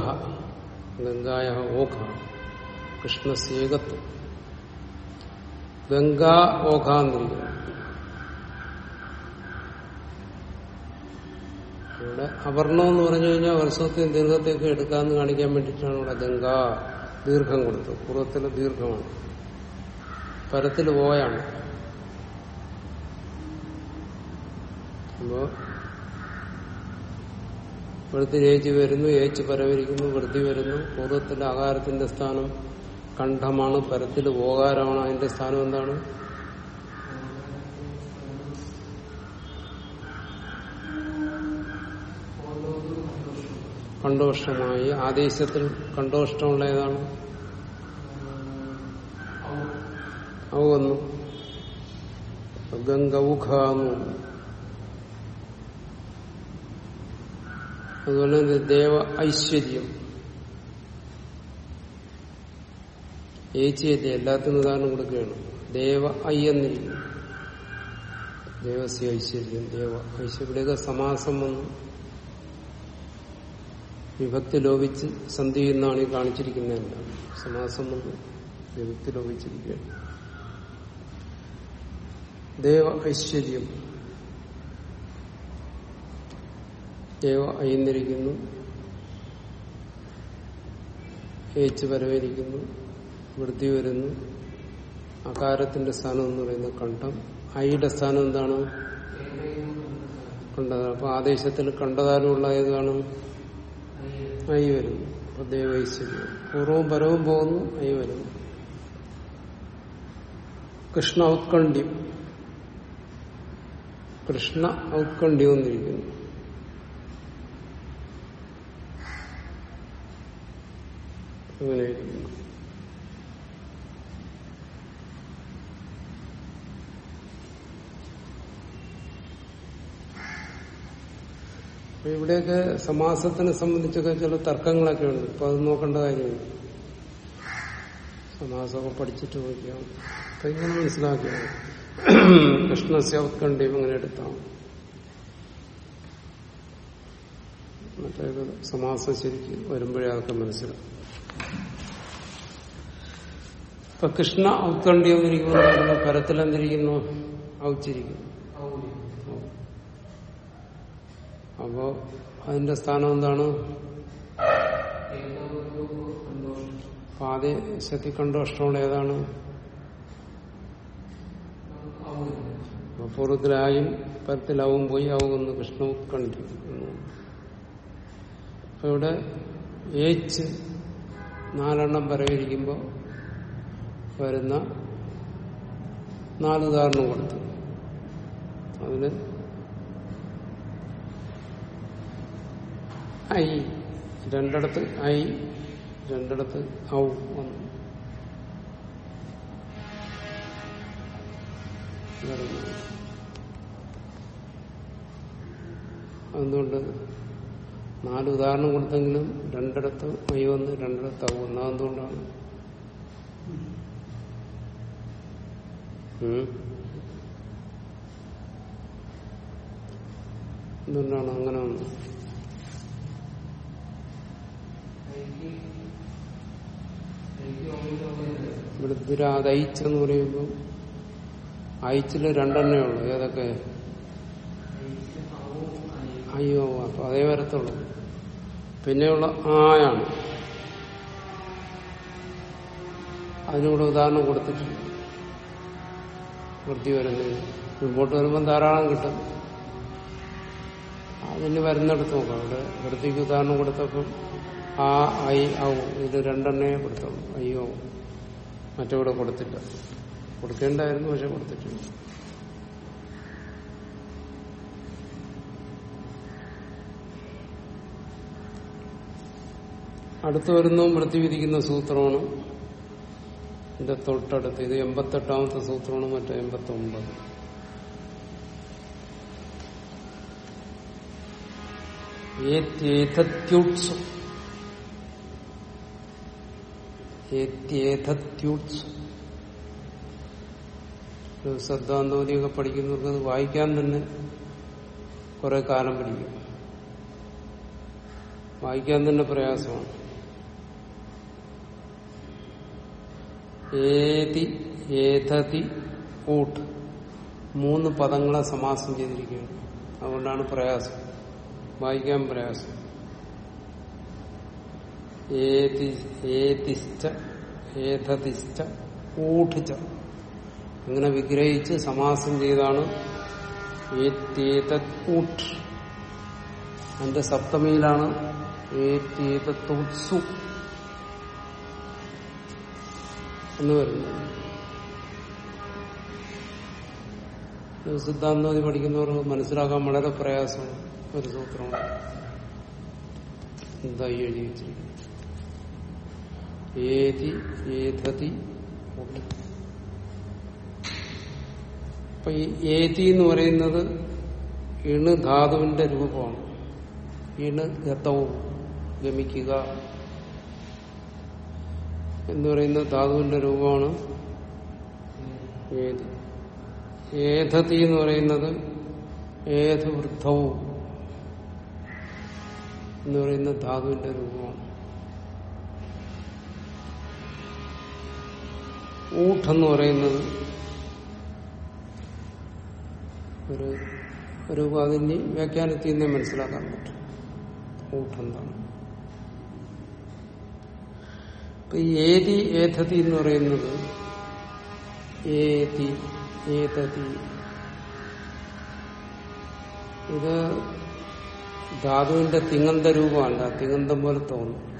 ഗംഗായ ഓഖ കൃഷ്ണസേകത്വം ഗംഗാ ഓഖാന്നിരിക്കുന്നു ഇവിടെ അവർണം എന്ന് പറഞ്ഞു കഴിഞ്ഞാൽ വർഷത്തെയും ദീർഘത്തെയൊക്കെ എടുക്കാമെന്ന് കാണിക്കാൻ വേണ്ടിയിട്ടാണ് ഇവിടെ ഗംഗാ ദീർഘം കൊടുത്തത്. പൂർവത്തിലെ ദീർഘമാണ്. പരത്തിൽ ഓയാണ് അപ്പോ വൃത്തി ഏച്ച് വരുന്നു ഏച്ച് പരവരിക്കുന്നു വൃത്തി വരുന്നു. പൂർവത്തിൽ ആകാരത്തിന്റെ സ്ഥാനം കണ്ഠമാണ് പരത്തിൽ ഓകാരമാണ്. അതിന്റെ സ്ഥാനം എന്താണ്? കണ്ടോഷ്ടമായി. ആദേശത്തിൽ കണ്ടോഷ്ടമുള്ള ഏതാണ്? അവ വന്നു. ഗംഗൗഖ എന്ന് വന്നു അതുപോലെ ദേവ ഐശ്വര്യം. ഏച്ചിയത്തെ എല്ലാത്തിനും ഉദാഹരണം കൊടുക്കുകയാണ്. ദേവ ഐ എന്നിരിക്കും ദേവസ്യ ഐശ്വര്യം ദേവ ഐശ്വര്യയുടെയൊക്കെ സമാസം വന്നു. വിഭക്തി ലോപിച്ച് സന്ധി എന്നാണ് ഈ കാണിച്ചിരിക്കുന്നതല്ല. സമാസം വന്നു. വിഭക്തി ലോപിച്ചിരിക്കുകയാണ്. ദേവ ഐശ്വര്യം. ദേവ അയന്നിരിക്കുന്നു. ഏച്ച് വരവേരിക്കുന്നു വൃത്തി വരുന്നു. അകാരത്തിന്റെ സ്ഥാനം എന്ന് പറയുന്നത് കണ്ഠം ഐയുടെ സ്ഥാനം എന്താണ്? കണ്ടത് അപ്പൊ ആദേശത്തിൽ കണ്ടതാലുള്ള ഏതാണ് ഐ വരുന്നു. അപ്പൊ ദേവൈശ്വര്യം പൂർവവും പരവും പോകുന്നു ഐ വരുന്നു. കൃഷ്ണ ഔത്കണ്ഠ്യം കൃഷ്ണ ഔത്കണ്ഠ്യം എന്നിരിക്കുന്നു അങ്ങനെ അപ്പൊ ഇവിടെയൊക്കെ സമാസത്തിനെ സംബന്ധിച്ചൊക്കെ ചില തർക്കങ്ങളൊക്കെ ഉണ്ട് ഇപ്പൊ അത് നോക്കേണ്ട കാര്യമില്ല. സമാസമൊക്കെ പഠിച്ചിട്ട് നോക്കിയാൽ അപ്പൊ ഇങ്ങനെ മനസ്സിലാക്കിയാണ് കൃഷ്ണസ്യ ഉത്കണ്ഠയും അങ്ങനെ എടുത്താൽ മറ്റേത് സമാസം ശരിക്ക് വരുമ്പോഴേ അതൊക്കെ മനസ്സിലാവും. ഇപ്പൊ കൃഷ്ണ ഔത്കണ്ഠ്യം എന്നിരിക്കുന്നു പരത്തിൽ എന്തിരിക്കുന്നു ഔച്ചിരിക്കുന്നു. അപ്പോ അതിന്റെ സ്ഥാനം എന്താണ്? പാദേശത്തിൽ കണ്ടോഷ്ടമുള്ള ഏതാണ്? പൂർവത്തിലായും പരത്തിലാവും പോയി ആവുമെന്ന് കൃഷ്ണ ഉത്കണ്ഠി അപ്പൊ ഇവിടെ ഏച്ച് നാലെണ്ണം പരവിരിക്കുമ്പോ വരുന്ന നാല് ഉദാഹരണം കൊടുത്തു. അതിന് ഐ രണ്ടിടത്ത് ഐ രണ്ടിടത്ത് ഔ വന്നു. അതുകൊണ്ട് നാല് ഉദാഹരണം കൊടുത്തെങ്കിലും രണ്ടിടത്ത് ഐ വന്ന് രണ്ടിടത്ത് ഔ വന്നു. അതെന്തുകൊണ്ടാണ്? എന്തുകൊണ്ടാണ് അങ്ങനെ വന്നത്? ഇവിടെ ദുരാത് അയിച്ചെന്ന് പറയുമ്പോൾ അയിച്ചിൽ രണ്ടെണ്ണേ ഉള്ളൂ. ഏതൊക്കെ? അയ്യോ അപ്പൊ അതേ വരത്തുള്ളൂ. പിന്നെയുള്ള ആയാണ്. അതിനൂടെ ഉദാഹരണം കൊടുത്തിട്ടില്ല വൃത്തി വരുന്നത്. മുമ്പോട്ട് വരുമ്പം ധാരാളം കിട്ടും. അതിന് വരുന്നിടത്ത് നോക്കാം. അവിടെ വൃത്തിക്ക് ഉദാഹരണം കൊടുത്തപ്പം ആ ഐ ആവും ഇത് രണ്ടെണ്ണയെ കൊടുത്തുള്ളൂ. അയ്യോ മറ്റവിടെ കൊടുത്തില്ല. കൊടുക്കേണ്ടായിരുന്നു പക്ഷെ കൊടുത്തിട്ടില്ല അടുത്തു വരുന്നതും വൃത്തി വിധിക്കുന്ന സൂത്രമാണ് ഇതിന്റെ തൊട്ടടുത്ത് ഇത് എൺപത്തെട്ടാമത്തെ സൂത്രമാണ് മറ്റേ എൺപത്തി ഒമ്പത് ഏത്യേതത്യുത്സു ഒരു ശ്രദ്ധാന്തോതിയൊക്കെ പഠിക്കുന്നവർക്ക് അത് വായിക്കാൻ തന്നെ കുറെ കാലം പിടിക്കും. വായിക്കാൻ തന്നെ പ്രയാസമാണ്. ഏതി ഏതതി ഊട്ട്. മൂന്ന് പദങ്ങളെ സമാസം ചെയ്തിരിക്കുകയാണ് അതുകൊണ്ടാണ് പ്രയാസം. വായിക്കാൻ പ്രയാസം. ഏതി ഏതിശ്ച ഏതതിശ്ച ഊഠിച്ച ഇങ്ങനെ വിഗ്രഹിച്ച് സമാസം ചെയ്താണ് ഊട്ട്. അതിന്റെ സപ്തമിയിലാണ് ഏത്യേതൂത്സു എന്ന് പറയുന്നത് സിദ്ധാന്തോതി പഠിക്കുന്നവർക്ക് മനസ്സിലാക്കാൻ വളരെ പ്രയാസമാണ്. ഒരു സൂത്രമാണ്. എന്തായി എഴുതി വെച്ചിരിക്കുന്നത്? അപ്പൊ ഈ ഏതി എന്ന് പറയുന്നത് ഇണ് ധാതുവിന്റെ രൂപമാണ്. ഇണ് ഗതവും ഗമിക്കുക. എന്ന് പറയുന്ന ധാതുവിന്റെ രൂപമാണ്. വേദി ഏധതി എന്ന് പറയുന്നത് ഏത് വൃദ്ധവും എന്ന് പറയുന്ന ധാതുവിന്റെ രൂപമാണ്. ഊട്ടെന്ന് പറയുന്നത് ഒരു ഒരു അതിന് വ്യാഖ്യാനത്തിൽ നിന്നേ മനസ്സിലാക്കാൻ പറ്റും. ഊട്ടെന്താണ് ഇപ്പൊ ഈ ഏതി ഏതതി എന്ന് പറയുന്നത് ഏതി ഏതതി. ഇത് ധാതുവിന്റെ തിങ്ങന്ത രൂപമല്ല തിങ്ങന്തം പോലെ തോന്നും.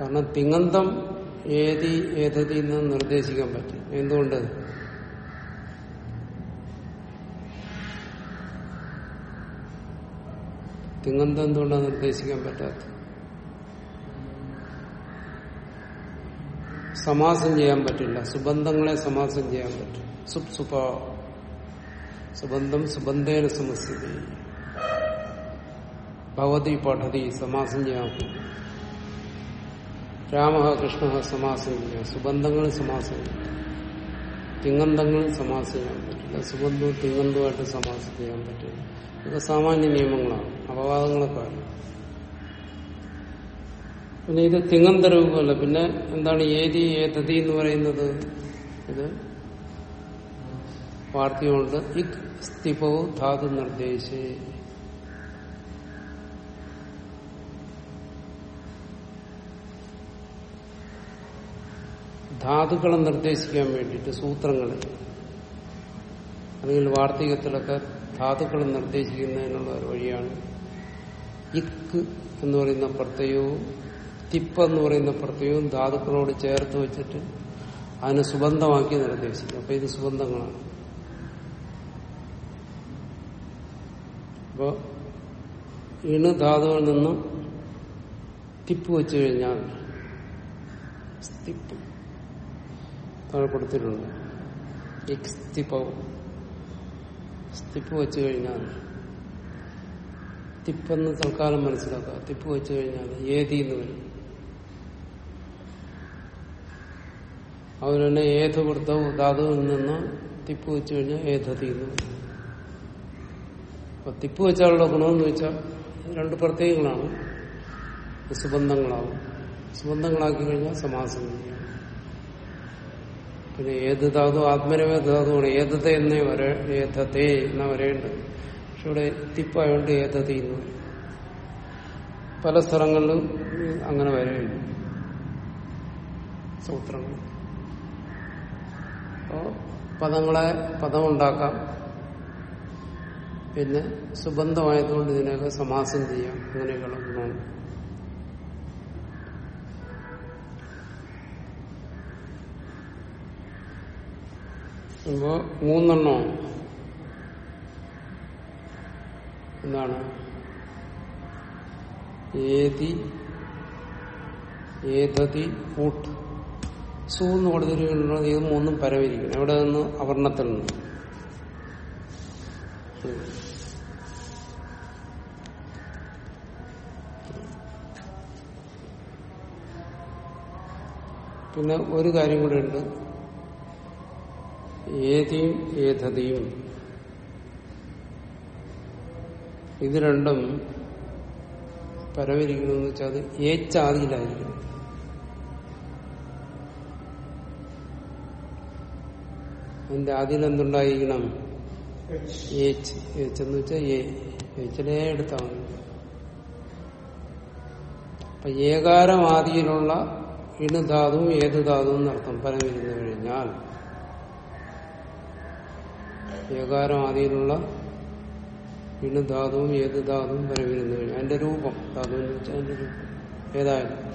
കാരണം തിങ്ങന്തം ഏതി ഏതതി എന്ന് നിർദ്ദേശിക്കാൻ പറ്റും. എന്തുകൊണ്ട്? തിങ്ങന്തം എന്തുകൊണ്ടാണ് നിർദ്ദേശിക്കാൻ പറ്റാത്തത്? സമാസം ചെയ്യാൻ പറ്റില്ല. സുബന്ധങ്ങളെ സമാസം ചെയ്യാൻ പറ്റും. സുപ് സുപ സുബന്ധം സുബന്ധേന സമസ്യതി ഭവതി പഠതി സമാസം ചെയ്യാൻ രാമ കൃഷ്ണ സമാസം ചെയ്യാം. സുബന്ധങ്ങൾ സമാസം ചെയ്യാം. തിങ്ങന്തങ്ങൾ സമാസം ചെയ്യാൻ പറ്റില്ല. സുബന്ധവും തിങ്ങന്തവുമായിട്ട് സമാസം ചെയ്യാൻ പറ്റില്ല. ഇതൊക്കെ സാമാന്യ നിയമങ്ങളാണ്. അപവാദങ്ങളൊക്കെ ആണ് പിന്നെ ഇത് തിങ്ങന്ത രൂപമല്ല പിന്നെ എന്താണ് ഏതി ഏതതി എന്ന് പറയുന്നത്? ഇത് വാർത്തയുണ്ട്. ഇക് സ്ഥിപവും ധാതു നിർദ്ദേശേ. ധാതുക്കളെ നിർദ്ദേശിക്കാൻ വേണ്ടിയിട്ട് സൂത്രങ്ങളെ അല്ലെങ്കിൽ വാർത്തകത്തിലൊക്കെ ധാതുക്കളെ നിർദ്ദേശിക്കുന്നതിനുള്ള ഒരു വഴിയാണ്. ഇക്ക് എന്ന് പറയുന്ന പ്രത്യയവും തിപ്പ് എന്ന് പറയുന്ന പ്രത്യയവും ധാതുക്കളോട് ചേർത്ത് വെച്ചിട്ട് അതിനെ സുബന്ധമാക്കി നിർദ്ദേശിക്കും. അപ്പൊ ഇത് സുബന്ധങ്ങളാണ്. അപ്പോ ഇണ് ധാതുവിൽ നിന്നും തിപ്പ് വെച്ചു കഴിഞ്ഞാൽ തിപ്പ് തഴപ്പെടുത്തിട്ടുണ്ട് തിപ്പ് വെച്ചു കഴിഞ്ഞാൽ തിപ്പെന്ന് തൽക്കാലം മനസ്സിലാക്കുക. തിപ്പ് വെച്ചു കഴിഞ്ഞാൽ ഏതി എന്ന് വരും? അതുപോലെ ഏത് വൃത്തവും ധാതുവിൽ നിന്ന് തിപ്പ് വെച്ചു കഴിഞ്ഞാൽ ഏതതി അപ്പൊ തിപ്പ് വെച്ചാലുള്ള ഗുണമെന്ന് വെച്ചാൽ രണ്ട് പ്രത്യേകങ്ങളാണ്. സുബന്ധങ്ങളാവും. സുബന്ധങ്ങളാക്കി കഴിഞ്ഞാൽ സമാസം പിന്നെ ഏത് ധാതു ആത്മനവ ധാതുവാണ്. ഏതത്തെ എന്നേ വരെ ഏതത്തെ എന്ന വരേണ്ടത്? പക്ഷെ ഇവിടെ തിപ്പായോണ്ട് ഏതതി എന്ന് പല സ്ഥലങ്ങളിലും അങ്ങനെ വരെയുണ്ട്. സൂത്രങ്ങൾ. അപ്പോ പദങ്ങളെ പദമുണ്ടാക്കാം. പിന്നെ സുബന്ധമായതുകൊണ്ട് ഇതിനൊക്കെ സമാസം ചെയ്യാം. അങ്ങനെയൊക്കെയുള്ള ഗുണമുണ്ട് മൂന്നെണ്ണം. എന്താണ്? ഏതി ഏതതി ഊട്ട്. സു എന്ന് കൊടുത്തിരിക്കുന്നത് ഇത് മൂന്നും പരവിരിക്കണം എവിടെ നിന്ന്? അവർണത്തിൽ നിന്ന്. പിന്നെ ഒരു കാര്യം കൂടെ ഉണ്ട്. ഏതിയും ഏതതിയും. ഇത് രണ്ടും പരവരിക്കണമെന്ന് വെച്ചാൽ അത് ഏച്ചാതിയിലായിരിക്കണം അതിന്റെ ആദ്യം എന്തുണ്ടായിരിക്കണം എച്ച് എച്ച് എന്ന് വെച്ചാൽ എ എച്ചിലേ എടുത്താൽ മതി. അപ്പൊ ഏകാരം ആദിയിലുള്ള ഇണുധാതുവും ഏത് ധാതുവും എന്നർത്ഥം പരമിരുന്നു കഴിഞ്ഞാൽ ഏകാരം ആദിയിലുള്ള ഇണുധാതുവും ഏത് ധാതുവും പരമിരുന്നു കഴിഞ്ഞാൽ അതിന്റെ രൂപം. ധാതു എന്ന് വെച്ചാൽ അതിന്റെ രൂപം. ഏതായാലും.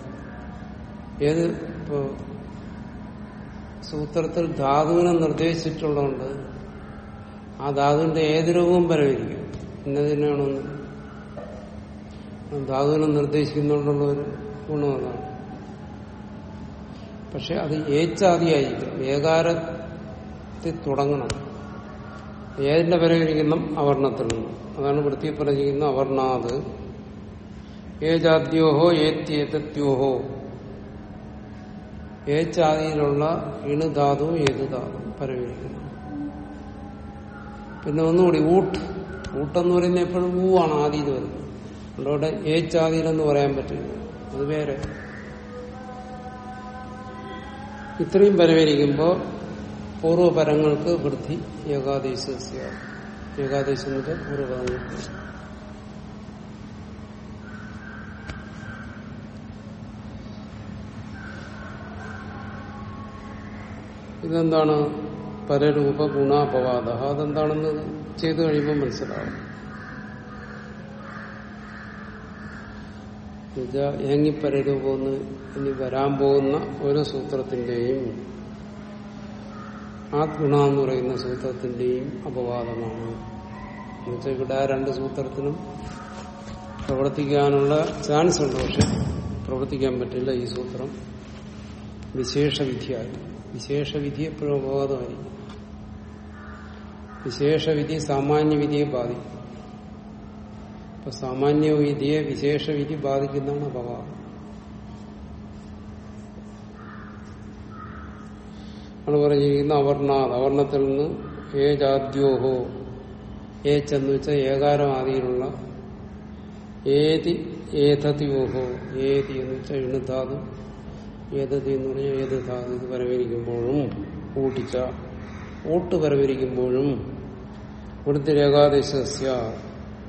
ഏത് ഇപ്പോ സൂത്രത്തിൽ ധാതുവിനെ നിർദ്ദേശിച്ചിട്ടുള്ളതുകൊണ്ട് ആ ധാതുവിന്റെ ഏത് രൂപവും പരമിരിക്കും ഇന്നതിനാണൊന്ന് ധാതുവിനെ നിർദ്ദേശിക്കുന്നുണ്ടുള്ള ഒരു ഗുണം അതാണ്. പക്ഷെ അത് ഏച്ചാതിയായിരിക്കും ഏകാരത്തിൽ തുടങ്ങണം. ഏതിന്റെ പരമിരിക്കണം അവർണത്തിൽ നിന്ന്. അതാണ് വൃത്തി പറഞ്ഞിരിക്കുന്ന അവർണാത് ഏജാദ്യോഹോ ഏത്യേതത്യോഹോ. ഏച്ചാദിയിലുള്ള ഇണുധാതു ഏത് ധാതു പരമിരിക്കുന്നു പിന്നെ ഒന്നുകൂടി ഊട്ട്. ഊട്ടെന്ന് പറയുന്ന എപ്പോഴും ഊ ആണ് ആദിയിൽ വരുന്നത്. അതുകൊണ്ട് ഏച്ചാതിയിലെന്ന് പറയാൻ പറ്റില്ല. അത് വേറെ. ഇത്രയും പരമരിക്കുമ്പോൾ പൂർവപരങ്ങൾക്ക് വൃദ്ധി ഏകാദേശ ഏകാദേശം എന്ന് ഇതെന്താണ്? പരരൂപ ഗുണാപവാദ അതെന്താണെന്ന് ചെയ്തു കഴിയുമ്പോൾ മനസ്സിലാവും. ഏങ്ങിപ്പരരൂപമെന്ന് ഇനി വരാൻ പോകുന്ന ഒരു സൂത്രത്തിന്റെയും ആ ഗുണ എന്ന് പറയുന്ന സൂത്രത്തിന്റെയും അപവാദമാണ്. എന്നുവെച്ചാൽ ഇവിടെ ആ രണ്ട് സൂത്രത്തിനും പ്രവർത്തിക്കാനുള്ള ചാൻസ് ഉണ്ട് പക്ഷെ പ്രവർത്തിക്കാൻ പറ്റില്ല ഈ സൂത്രം. വിശേഷവിധിയായി വിശേഷവിധി എപ്പോഴും അപവാദമായിരിക്കും വിശേഷവിധി സാമാന്യവിധിയെ ബാധിക്കും. അപ്പൊ സാമാന്യവിധിയെ വിശേഷവിധി ബാധിക്കുന്നതാണ് അപവാദം. നമ്മൾ പറഞ്ഞിരിക്കുന്ന അവർണ അവർണത്തിൽ നിന്ന് ഏജാദ്യോഹോ ഏച്ചെന്ന് വെച്ചാൽ ഏകാരം ആദിയിലുള്ള ഏതി ഏതതിയോഹോ ഏതി എന്ന് വെച്ചാൽ ഇണുധാതു ഏതതി എന്ന് പറഞ്ഞാൽ ഏത് ധാതു ഇത് പരമരിക്കുമ്പോഴും ഊട്ടിച്ച ഊട്ട് പരമരിക്കുമ്പോഴും ഇവിടുത്തെ ഏകാദേശസ്യ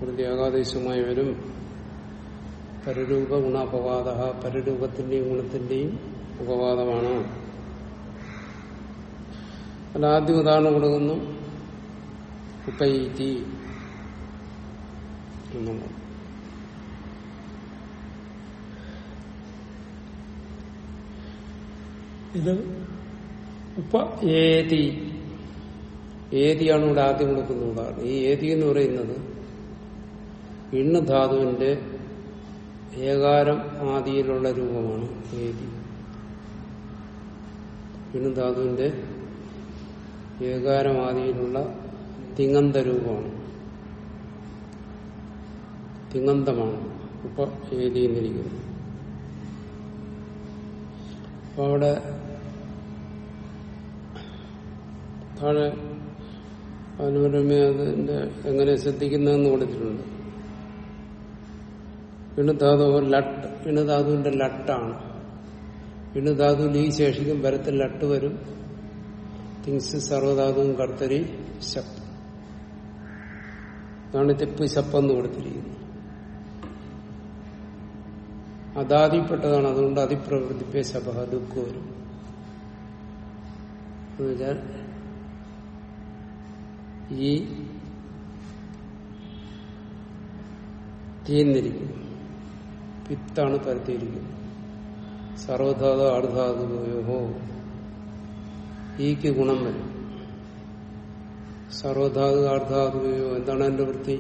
ഇവിടുത്തെ ഏകാദേശമായി വരും. പരരൂപ ഗുണാപവാദ പരരൂപത്തിന്റെയും ഗുണത്തിന്റെയും ഉപവാദമാണ്. അല്ല ആദ്യം ഉദാഹരണം കൊടുക്കുന്നു. ഉപൈതി എന്നുള്ളത് ഇത് ഉപ ഏതി. ഏതിയാണ് ഇവിടെ ആദ്യം കൊടുക്കുന്ന ഉദാഹരണം ഈ ഏതി എന്ന് പറയുന്നത് ഇണ്ണ് ധാതുവിന്റെ ഏകാരം ആദിയിലുള്ള രൂപമാണ് ഏതി. ഇണ് ധാതുവിന്റെ ഏകാരം ആദിയിലുള്ള തിങ്ങന്ത രൂപമാണ്. തിങ്ങന്തമാണ് ഉപ ഏതി എന്നിരിക്കുന്നത്. അവിടെ താഴെ അനുപരമേ അതിന്റെ എങ്ങനെ ശ്രദ്ധിക്കുന്നതെന്ന് കൊടുത്തിട്ടുണ്ട് ഇണുധാതു ലട്ട് ഇണുധാതുവിന്റെ ലട്ടാണ്. ഇണുധാതുവിൽ ഈ ശേഷിക്കും വരത്തിൽ ലട്ട് വരും. തിങ്സ് സർവധാതുവും കർത്തരി ശപ്പ് അതാണ് തെപ്പ് ശപ്പെന്ന് കൊടുത്തിരിക്കുന്നത് അതാദിപ്പെട്ടതാണ് അതുകൊണ്ട് അതിപ്രവൃത്തിപ്പേ ശപ ദുഃഖം വരും. എന്നുവെച്ചാൽ ഈ തീർന്നിരിക്കും പിത്താണ് പരത്തിയിരിക്കുന്നത് സർവധാതു അർദ്ധാതുയോഹോ ഈക്ക് ഗുണം വരും. സർവധാതു അർദ്ധാതുയോ എന്താണ് എന്റെ വൃത്തി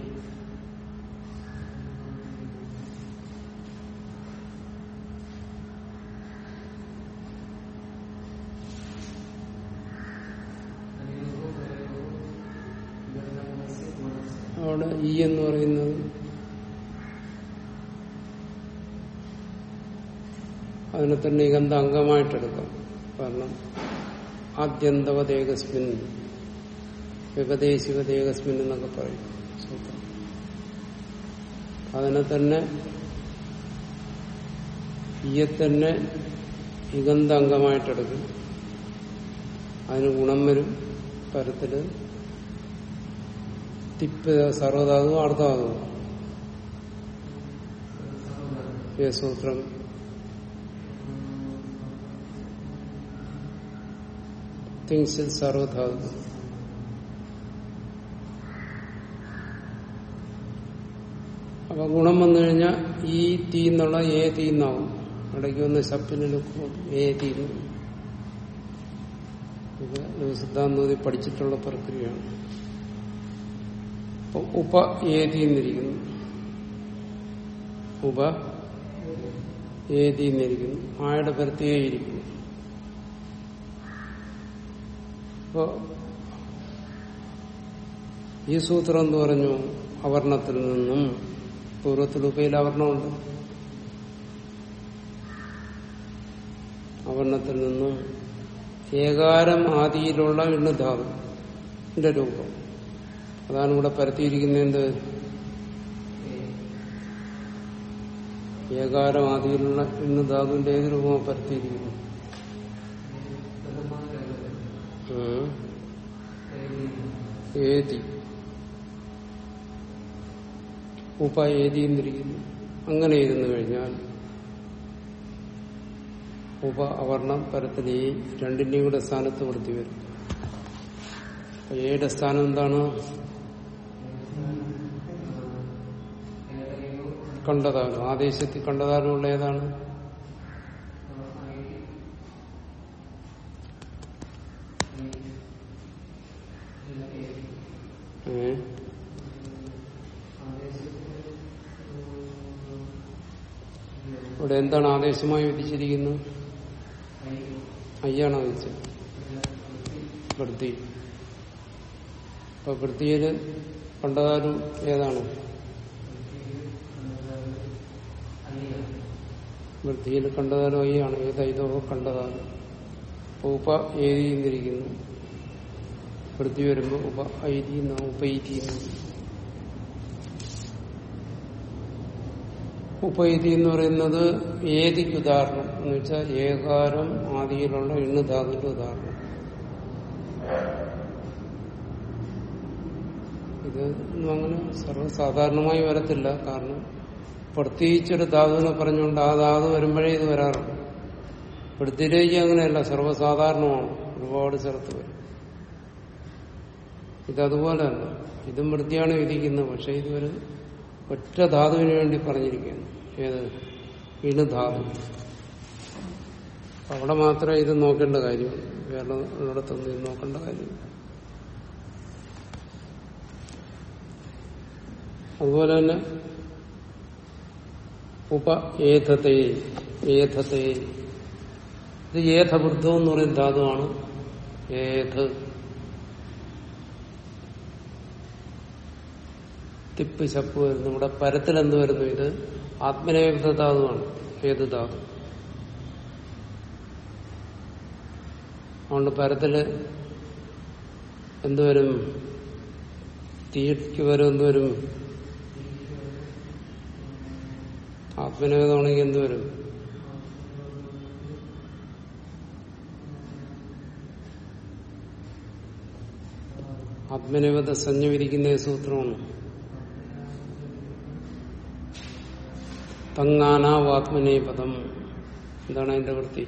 അവിടെ ഈ എന്ന് പറയുന്നത്. അതിനെ തന്നെ ഇകന്ത അംഗമായിട്ടെടുക്കാം കാരണം ആദ്യന്തവതേകസ്മിൻ വ്യപദേശിവതേകസ്മിൻ എന്നൊക്കെ പറയും. സൂത്രം. അതിനെ തന്നെ ഈയെ തന്നെ ഇകന്ത അംഗമായിട്ടെടുക്കും അതിന് ഗുണം വരും പരത്തിൽ തിപ്പ് സർവധാതുവും അർദ്ധാതു സൂത്രം. തിങ്സിൽ സർവധാതു അപ്പൊ ഗുണം വന്നു കഴിഞ്ഞാൽ ഈ തീ എന്നുള്ള ഏ തീ എന്നാവും. ഇടയ്ക്ക് വന്ന് ശപ്പിന് ഏ തീ ഇത് സിദ്ധാന്തോതി പഠിച്ചിട്ടുള്ള പ്രക്രിയയാണ്. ഉപ ഏതി എന്നിരിക്കുന്നു. ഉപ ഏതി എന്നിരിക്കുന്നു. ആയുടെ പ്രത്യേകിരിക്കുന്നു അപ്പോ ഈ സൂത്രം എന്ന് പറഞ്ഞു അവർണത്തിൽ നിന്നും പൂർവത്തിൽ ഉപയിൽ അവർണമുണ്ട് അവർണത്തിൽ നിന്നും ഏകാരം ആദിയിലുള്ള ഇണ്ണുധാതുന്റെ രൂപം. അതാണ് ഇവിടെ പരത്തിയിരിക്കുന്നത് എന്ത് ഏകാരം ആദിയിലുള്ള ഇണ്ണുധാതുവിന്റെ ഏത് രൂപമാണ് പരത്തിയിരിക്കുന്നത്? ഉം. ഏതി. ഉപ ഏതി എന്നിരിക്കുന്നു. അങ്ങനെ ഇരുന്നു കഴിഞ്ഞാൽ ഉപ അവർണം പരത്തിലെ രണ്ടിന്റെയും കൂടെ സ്ഥാനത്ത് വൃത്തി വരും. ഏയുടെ സ്ഥാനം എന്താണ്? കണ്ടതാലും ആദേശത്തിൽ കണ്ടതാലുമുള്ള ഏതാണ്? ഇവിടെ എന്താണ് ആദേശമായി വിധിച്ചിരിക്കുന്നത്? അയ്യാണ് വിധിച്ചത് വൃത്തി. അപ്പൊ വൃത്തിയിൽ കണ്ടതാരും ഏതാണ്? വൃത്തിയിൽ കണ്ടതാലോ ആണ് ഏത് ഐതോ കണ്ടതാലും ഉപ ഏതിന്നിരിക്കുന്നു? വൃത്തി വരുമ്പോ ഉപ ഐതി ഉപൈതി ഉപൈതി എന്ന് പറയുന്നത് ഏതിക്ക് ഉദാഹരണം? എന്ന് വെച്ചാൽ ഏകാരം ആദിയിലുള്ള എണ്ണുധാതുന്റെ ഉദാഹരണം. ഇത് അങ്ങനെ സർവസാധാരണമായി വരത്തില്ല. കാരണം പ്രത്യേകിച്ചൊരു ധാതുവിനെ പറഞ്ഞുകൊണ്ട് ആ ധാതു വരുമ്പോഴേ ഇത് വരാറുള്ളൂ വൃത്തിയിലേക്ക് അങ്ങനെയല്ല സർവസാധാരണമാണ്. ഒരുപാട് സ്ഥലത്ത് വരും. ഇതതുപോലെയല്ല. ഇതും വൃത്തിയാണ് വിധിക്കുന്നത്. പക്ഷെ ഇതുവരെ ഒറ്റ ധാതുവിന് വേണ്ടി പറഞ്ഞിരിക്കുകയാണ് ഏത്? ഇണുധാതു അവിടെ മാത്രമേ ഇത് നോക്കേണ്ട കാര്യം. വേറെ ഇത് നോക്കേണ്ട കാര്യമില്ല അതുപോലെ തന്നെ ഉപ ഏധത്തെ ഇത് ഏഥവൃദ്ധം എന്ന് പറയുന്ന ധാതുവാണ്. ഏത് തിപ്പ് ചപ്പ് വരുന്നു. ഇവിടെ പരത്തിൽ എന്ത് വരുന്നു? ഇത് ആത്മനേവിധ ധാതുവാണ്. ഏത് ധാതു? അതുകൊണ്ട് പരത്തിൽ എന്തുവരും തീക്ക് വരും? എന്തുവരും ആത്മനേവിധമാണെങ്കിൽ എന്തുവരും ആത്മനിവേദ സഞ്ജ വിരിക്കുന്ന സൂത്രമാണ്. തങ്ങാനാവാത്മനേപദം. എന്താണ് അതിന്റെ വൃത്തി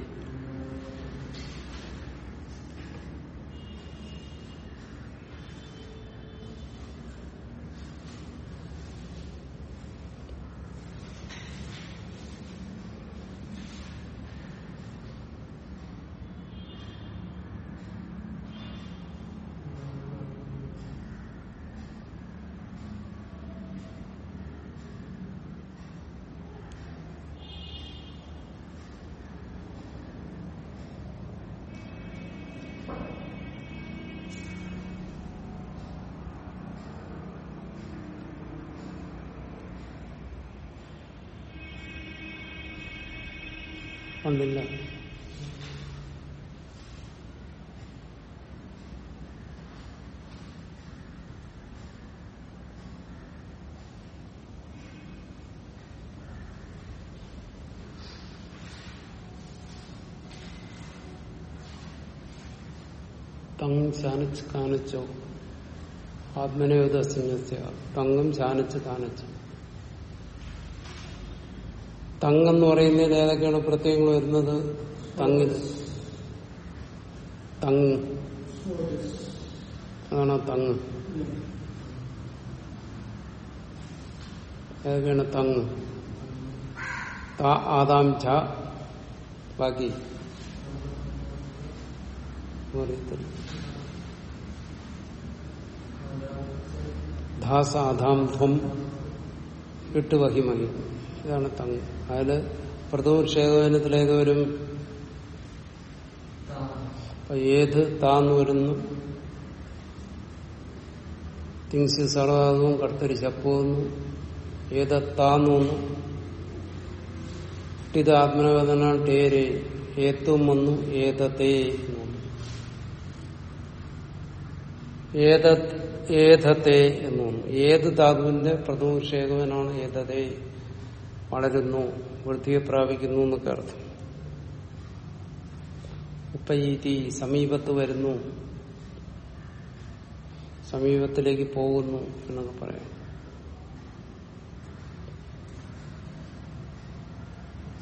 കണ്ടില്ല തങ് ശാനിച്ച് കാണിച്ചോ. ആത്മനേവദസ്യ തങ്ങും ശാനിച്ച് കാണിച്ചു. തങ്ങെന്ന് പറയുന്നതിൽ ഏതൊക്കെയാണ് പ്രത്യയങ്ങൾ വരുന്നത്? തങ്ങിൽ തങ്. അതാണ് തങ്? ഏതൊക്കെയാണ് തങ്? താ ആദാം ച ബാക്കി. ധാസാധാം ധ്വം വഹിമഹി ഇതാണ് തങ്. അതിൽ പ്രഥമ ഏത് വരും ഏത് താന്ന് വരുന്നു? തിങ്സ് സർവാദവും കർത്തരി ചപ്പുന്നു ഏത് താന്നു വന്നു? ഇത് ആത്മനവേദന ടേര് ഏത്തും വന്നു ഏതത്തെ എന്ന് വന്നു ഏതത് ഏതത്തെ എന്ന് വന്നു ഏത് ധാതുവിന്റെ പ്രഥമക്ഷേകവനാണ് ഏതതേ? വളരുന്നു വൃത്തിയെ പ്രാപിക്കുന്നു എന്നൊക്കെ അർത്ഥം. ഇപ്പൊ ഈ തീ സമീപത്ത് വരുന്നു. സമീപത്തിലേക്ക് പോകുന്നു എന്നൊക്കെ പറയാം.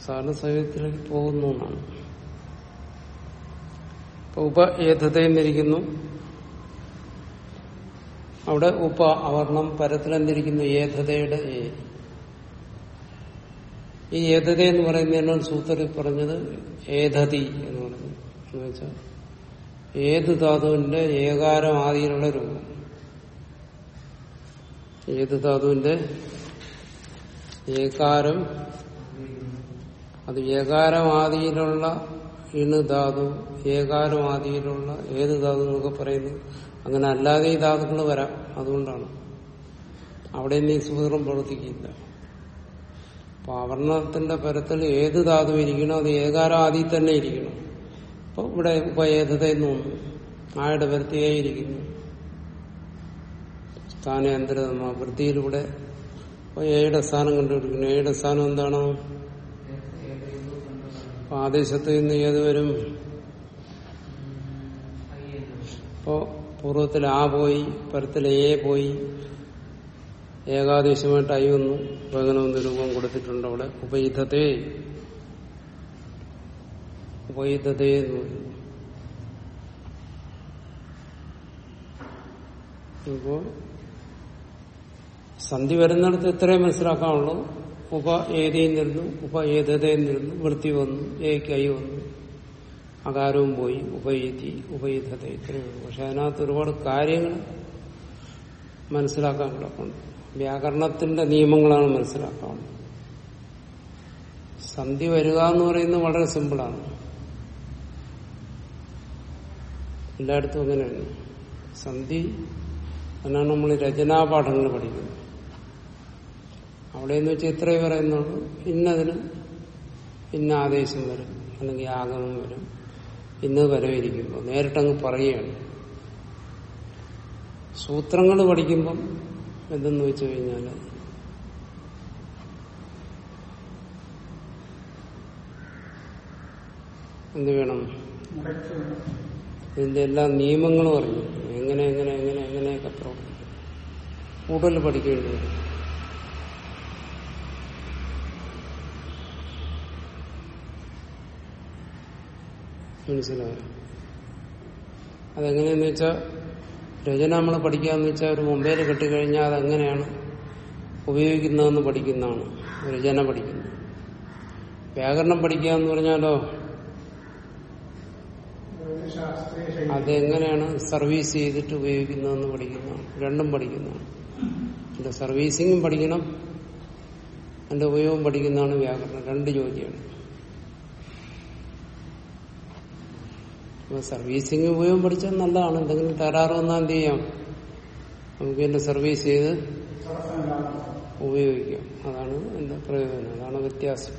സാധാരണ സമീപത്തിലേക്ക് പോകുന്നു എന്നാണ്. ഇപ്പൊ ഉപ ഏതതയെന്നിരിക്കുന്നു അവിടെ ഉപ അവർണം പരത്തിലെന്തിരിക്കുന്നു ഏതതയുടെ ഏ ഈ ഏതത എന്ന് പറയുന്നതിനാണ് സൂത്രത്തിൽ പറഞ്ഞത് ഏതതി എന്ന് പറഞ്ഞു. എന്ന് വെച്ചാൽ ഏത് ധാതുവിന്റെ ഏകാരം ആദിയിലുള്ള രൂപം. ഏത് ധാതുവിന്റെ ഏകാരം അത് ഏകാരം ആദിയിലുള്ള ഇണ് ധാതു ഏകാരം ആദിയിലുള്ള ഏത് ധാതു എന്നൊക്കെ പറയുന്നു? അങ്ങനെ അല്ലാതെ ഈ ധാതുക്കൾ വരാം. അതുകൊണ്ടാണ്. അവിടെ നീ സൂത്രം പ്രവർത്തിക്കില്ല. അപ്പൊ ആവരണത്തിന്റെ പരത്തിൽ ഏത് ധാതു ഇരിക്കണോ അത് ഏകാരം ആദ്യം തന്നെ ഇരിക്കണം. അപ്പൊ ഇവിടെ ഉപയേധത എന്ന് തോന്നുന്നു. ആയുടെ വൃത്തിയേ ഇരിക്കുന്നു. സ്ഥാനാന്തരതമ വൃത്തിയിലൂടെ ഏയുടെ സ്ഥാനം കണ്ടുപിടിക്കുന്നു. ഏയുടെ സ്ഥാനം എന്താണോ? ആദേശത്ത് നിന്ന് ഏത് വരും? അപ്പോ പൂർവത്തിൽ ആ പോയി പരത്തിൽ എ പോയി. ഏകാദേശമായിട്ട് ഐ വന്നു. അങ്ങനെ ഒന്ന് രൂപം കൊടുത്തിട്ടുണ്ട് അവിടെ. ഉപയുദ്ധത്തെ. ഉപയുദ്ധത്തെ അപ്പോ സന്ധി വരുന്നിടത്ത് ഇത്രയും മനസ്സിലാക്കാനുള്ളൂ. ഉപ ഏതേന്നിരുന്നു? ഉപ ഏതതേന്നിരുന്നു? വൃത്തി വന്നു. ഏക്ക് ഐ വന്നു. അകാരവും പോയി ഉപയുതി ഉപയുദ്ധത ഇത്രയുള്ളൂ പക്ഷെ അതിനകത്ത് ഒരുപാട് കാര്യങ്ങൾ മനസ്സിലാക്കാൻ കിടക്കുന്നു വ്യാകരണത്തിന്റെ നിയമങ്ങളാണ് മനസ്സിലാക്കാവുന്നത് സന്ധി വരിക എന്ന് പറയുന്നത് വളരെ സിമ്പിളാണ്. എല്ലായിടത്തും അങ്ങനെയാണ്. സന്ധി എന്നാണ് നമ്മൾ രചനാപാഠങ്ങൾ പഠിക്കുന്നത്. അവിടെ എന്ന് വെച്ചാൽ ഇത്രയും പറയുന്നുള്ളൂ. ഇന്നതിന് ഇന്ന ആദേശം വരും അല്ലെങ്കിൽ ആഗമം വരും. ഇന്ന് വരവേരിക്കുമ്പോൾ നേരിട്ടങ്ങ് പറയുകയാണ്. സൂത്രങ്ങൾ പഠിക്കുമ്പം എന്തെന്ന് വെച്ചു കഴിഞ്ഞാൽ എന്ത് വേണം? ഇതിന്റെ എല്ലാ നിയമങ്ങളും അറിഞ്ഞു എങ്ങനെ എങ്ങനെ എങ്ങനെ എങ്ങനെയൊക്കെ പ്രവർത്തിക്കും കൂടുതൽ പഠിക്കേണ്ടി വരും മനസ്സിലായോ. അതെങ്ങനെയെന്ന് വെച്ചാൽ രചന നമ്മൾ പഠിക്കാന്ന് വെച്ചാൽ ഒരു മൊബൈൽ കിട്ടിക്കഴിഞ്ഞാൽ അതെങ്ങനെയാണ് ഉപയോഗിക്കുന്നതെന്ന് പഠിക്കുന്നതാണ്. രചന പഠിക്കുന്നത്. വ്യാകരണം പഠിക്കുക എന്ന് പറഞ്ഞാലോ അതെങ്ങനെയാണ് സർവീസ് ചെയ്തിട്ട് ഉപയോഗിക്കുന്നതെന്ന് പഠിക്കുന്നതാണ്. രണ്ടും പഠിക്കുന്നതാണ്. അതിന്റെ സർവീസിങ്ങും പഠിക്കണം അതിന്റെ ഉപയോഗം പഠിക്കുന്നതാണ് വ്യാകരണം. രണ്ട് ജോലിയാണ് സർവീസിങ് ഉപയോഗം പഠിച്ചാൽ നല്ലതാണ്. എന്തെങ്കിലും തകരാറ് വന്നാൽ എന്ത് ചെയ്യാം? നമുക്ക് എന്റെ സർവീസ് ചെയ്ത് ഉപയോഗിക്കാം. അതാണ് എന്റെ പ്രയോജനം. അതാണ് വ്യത്യാസം.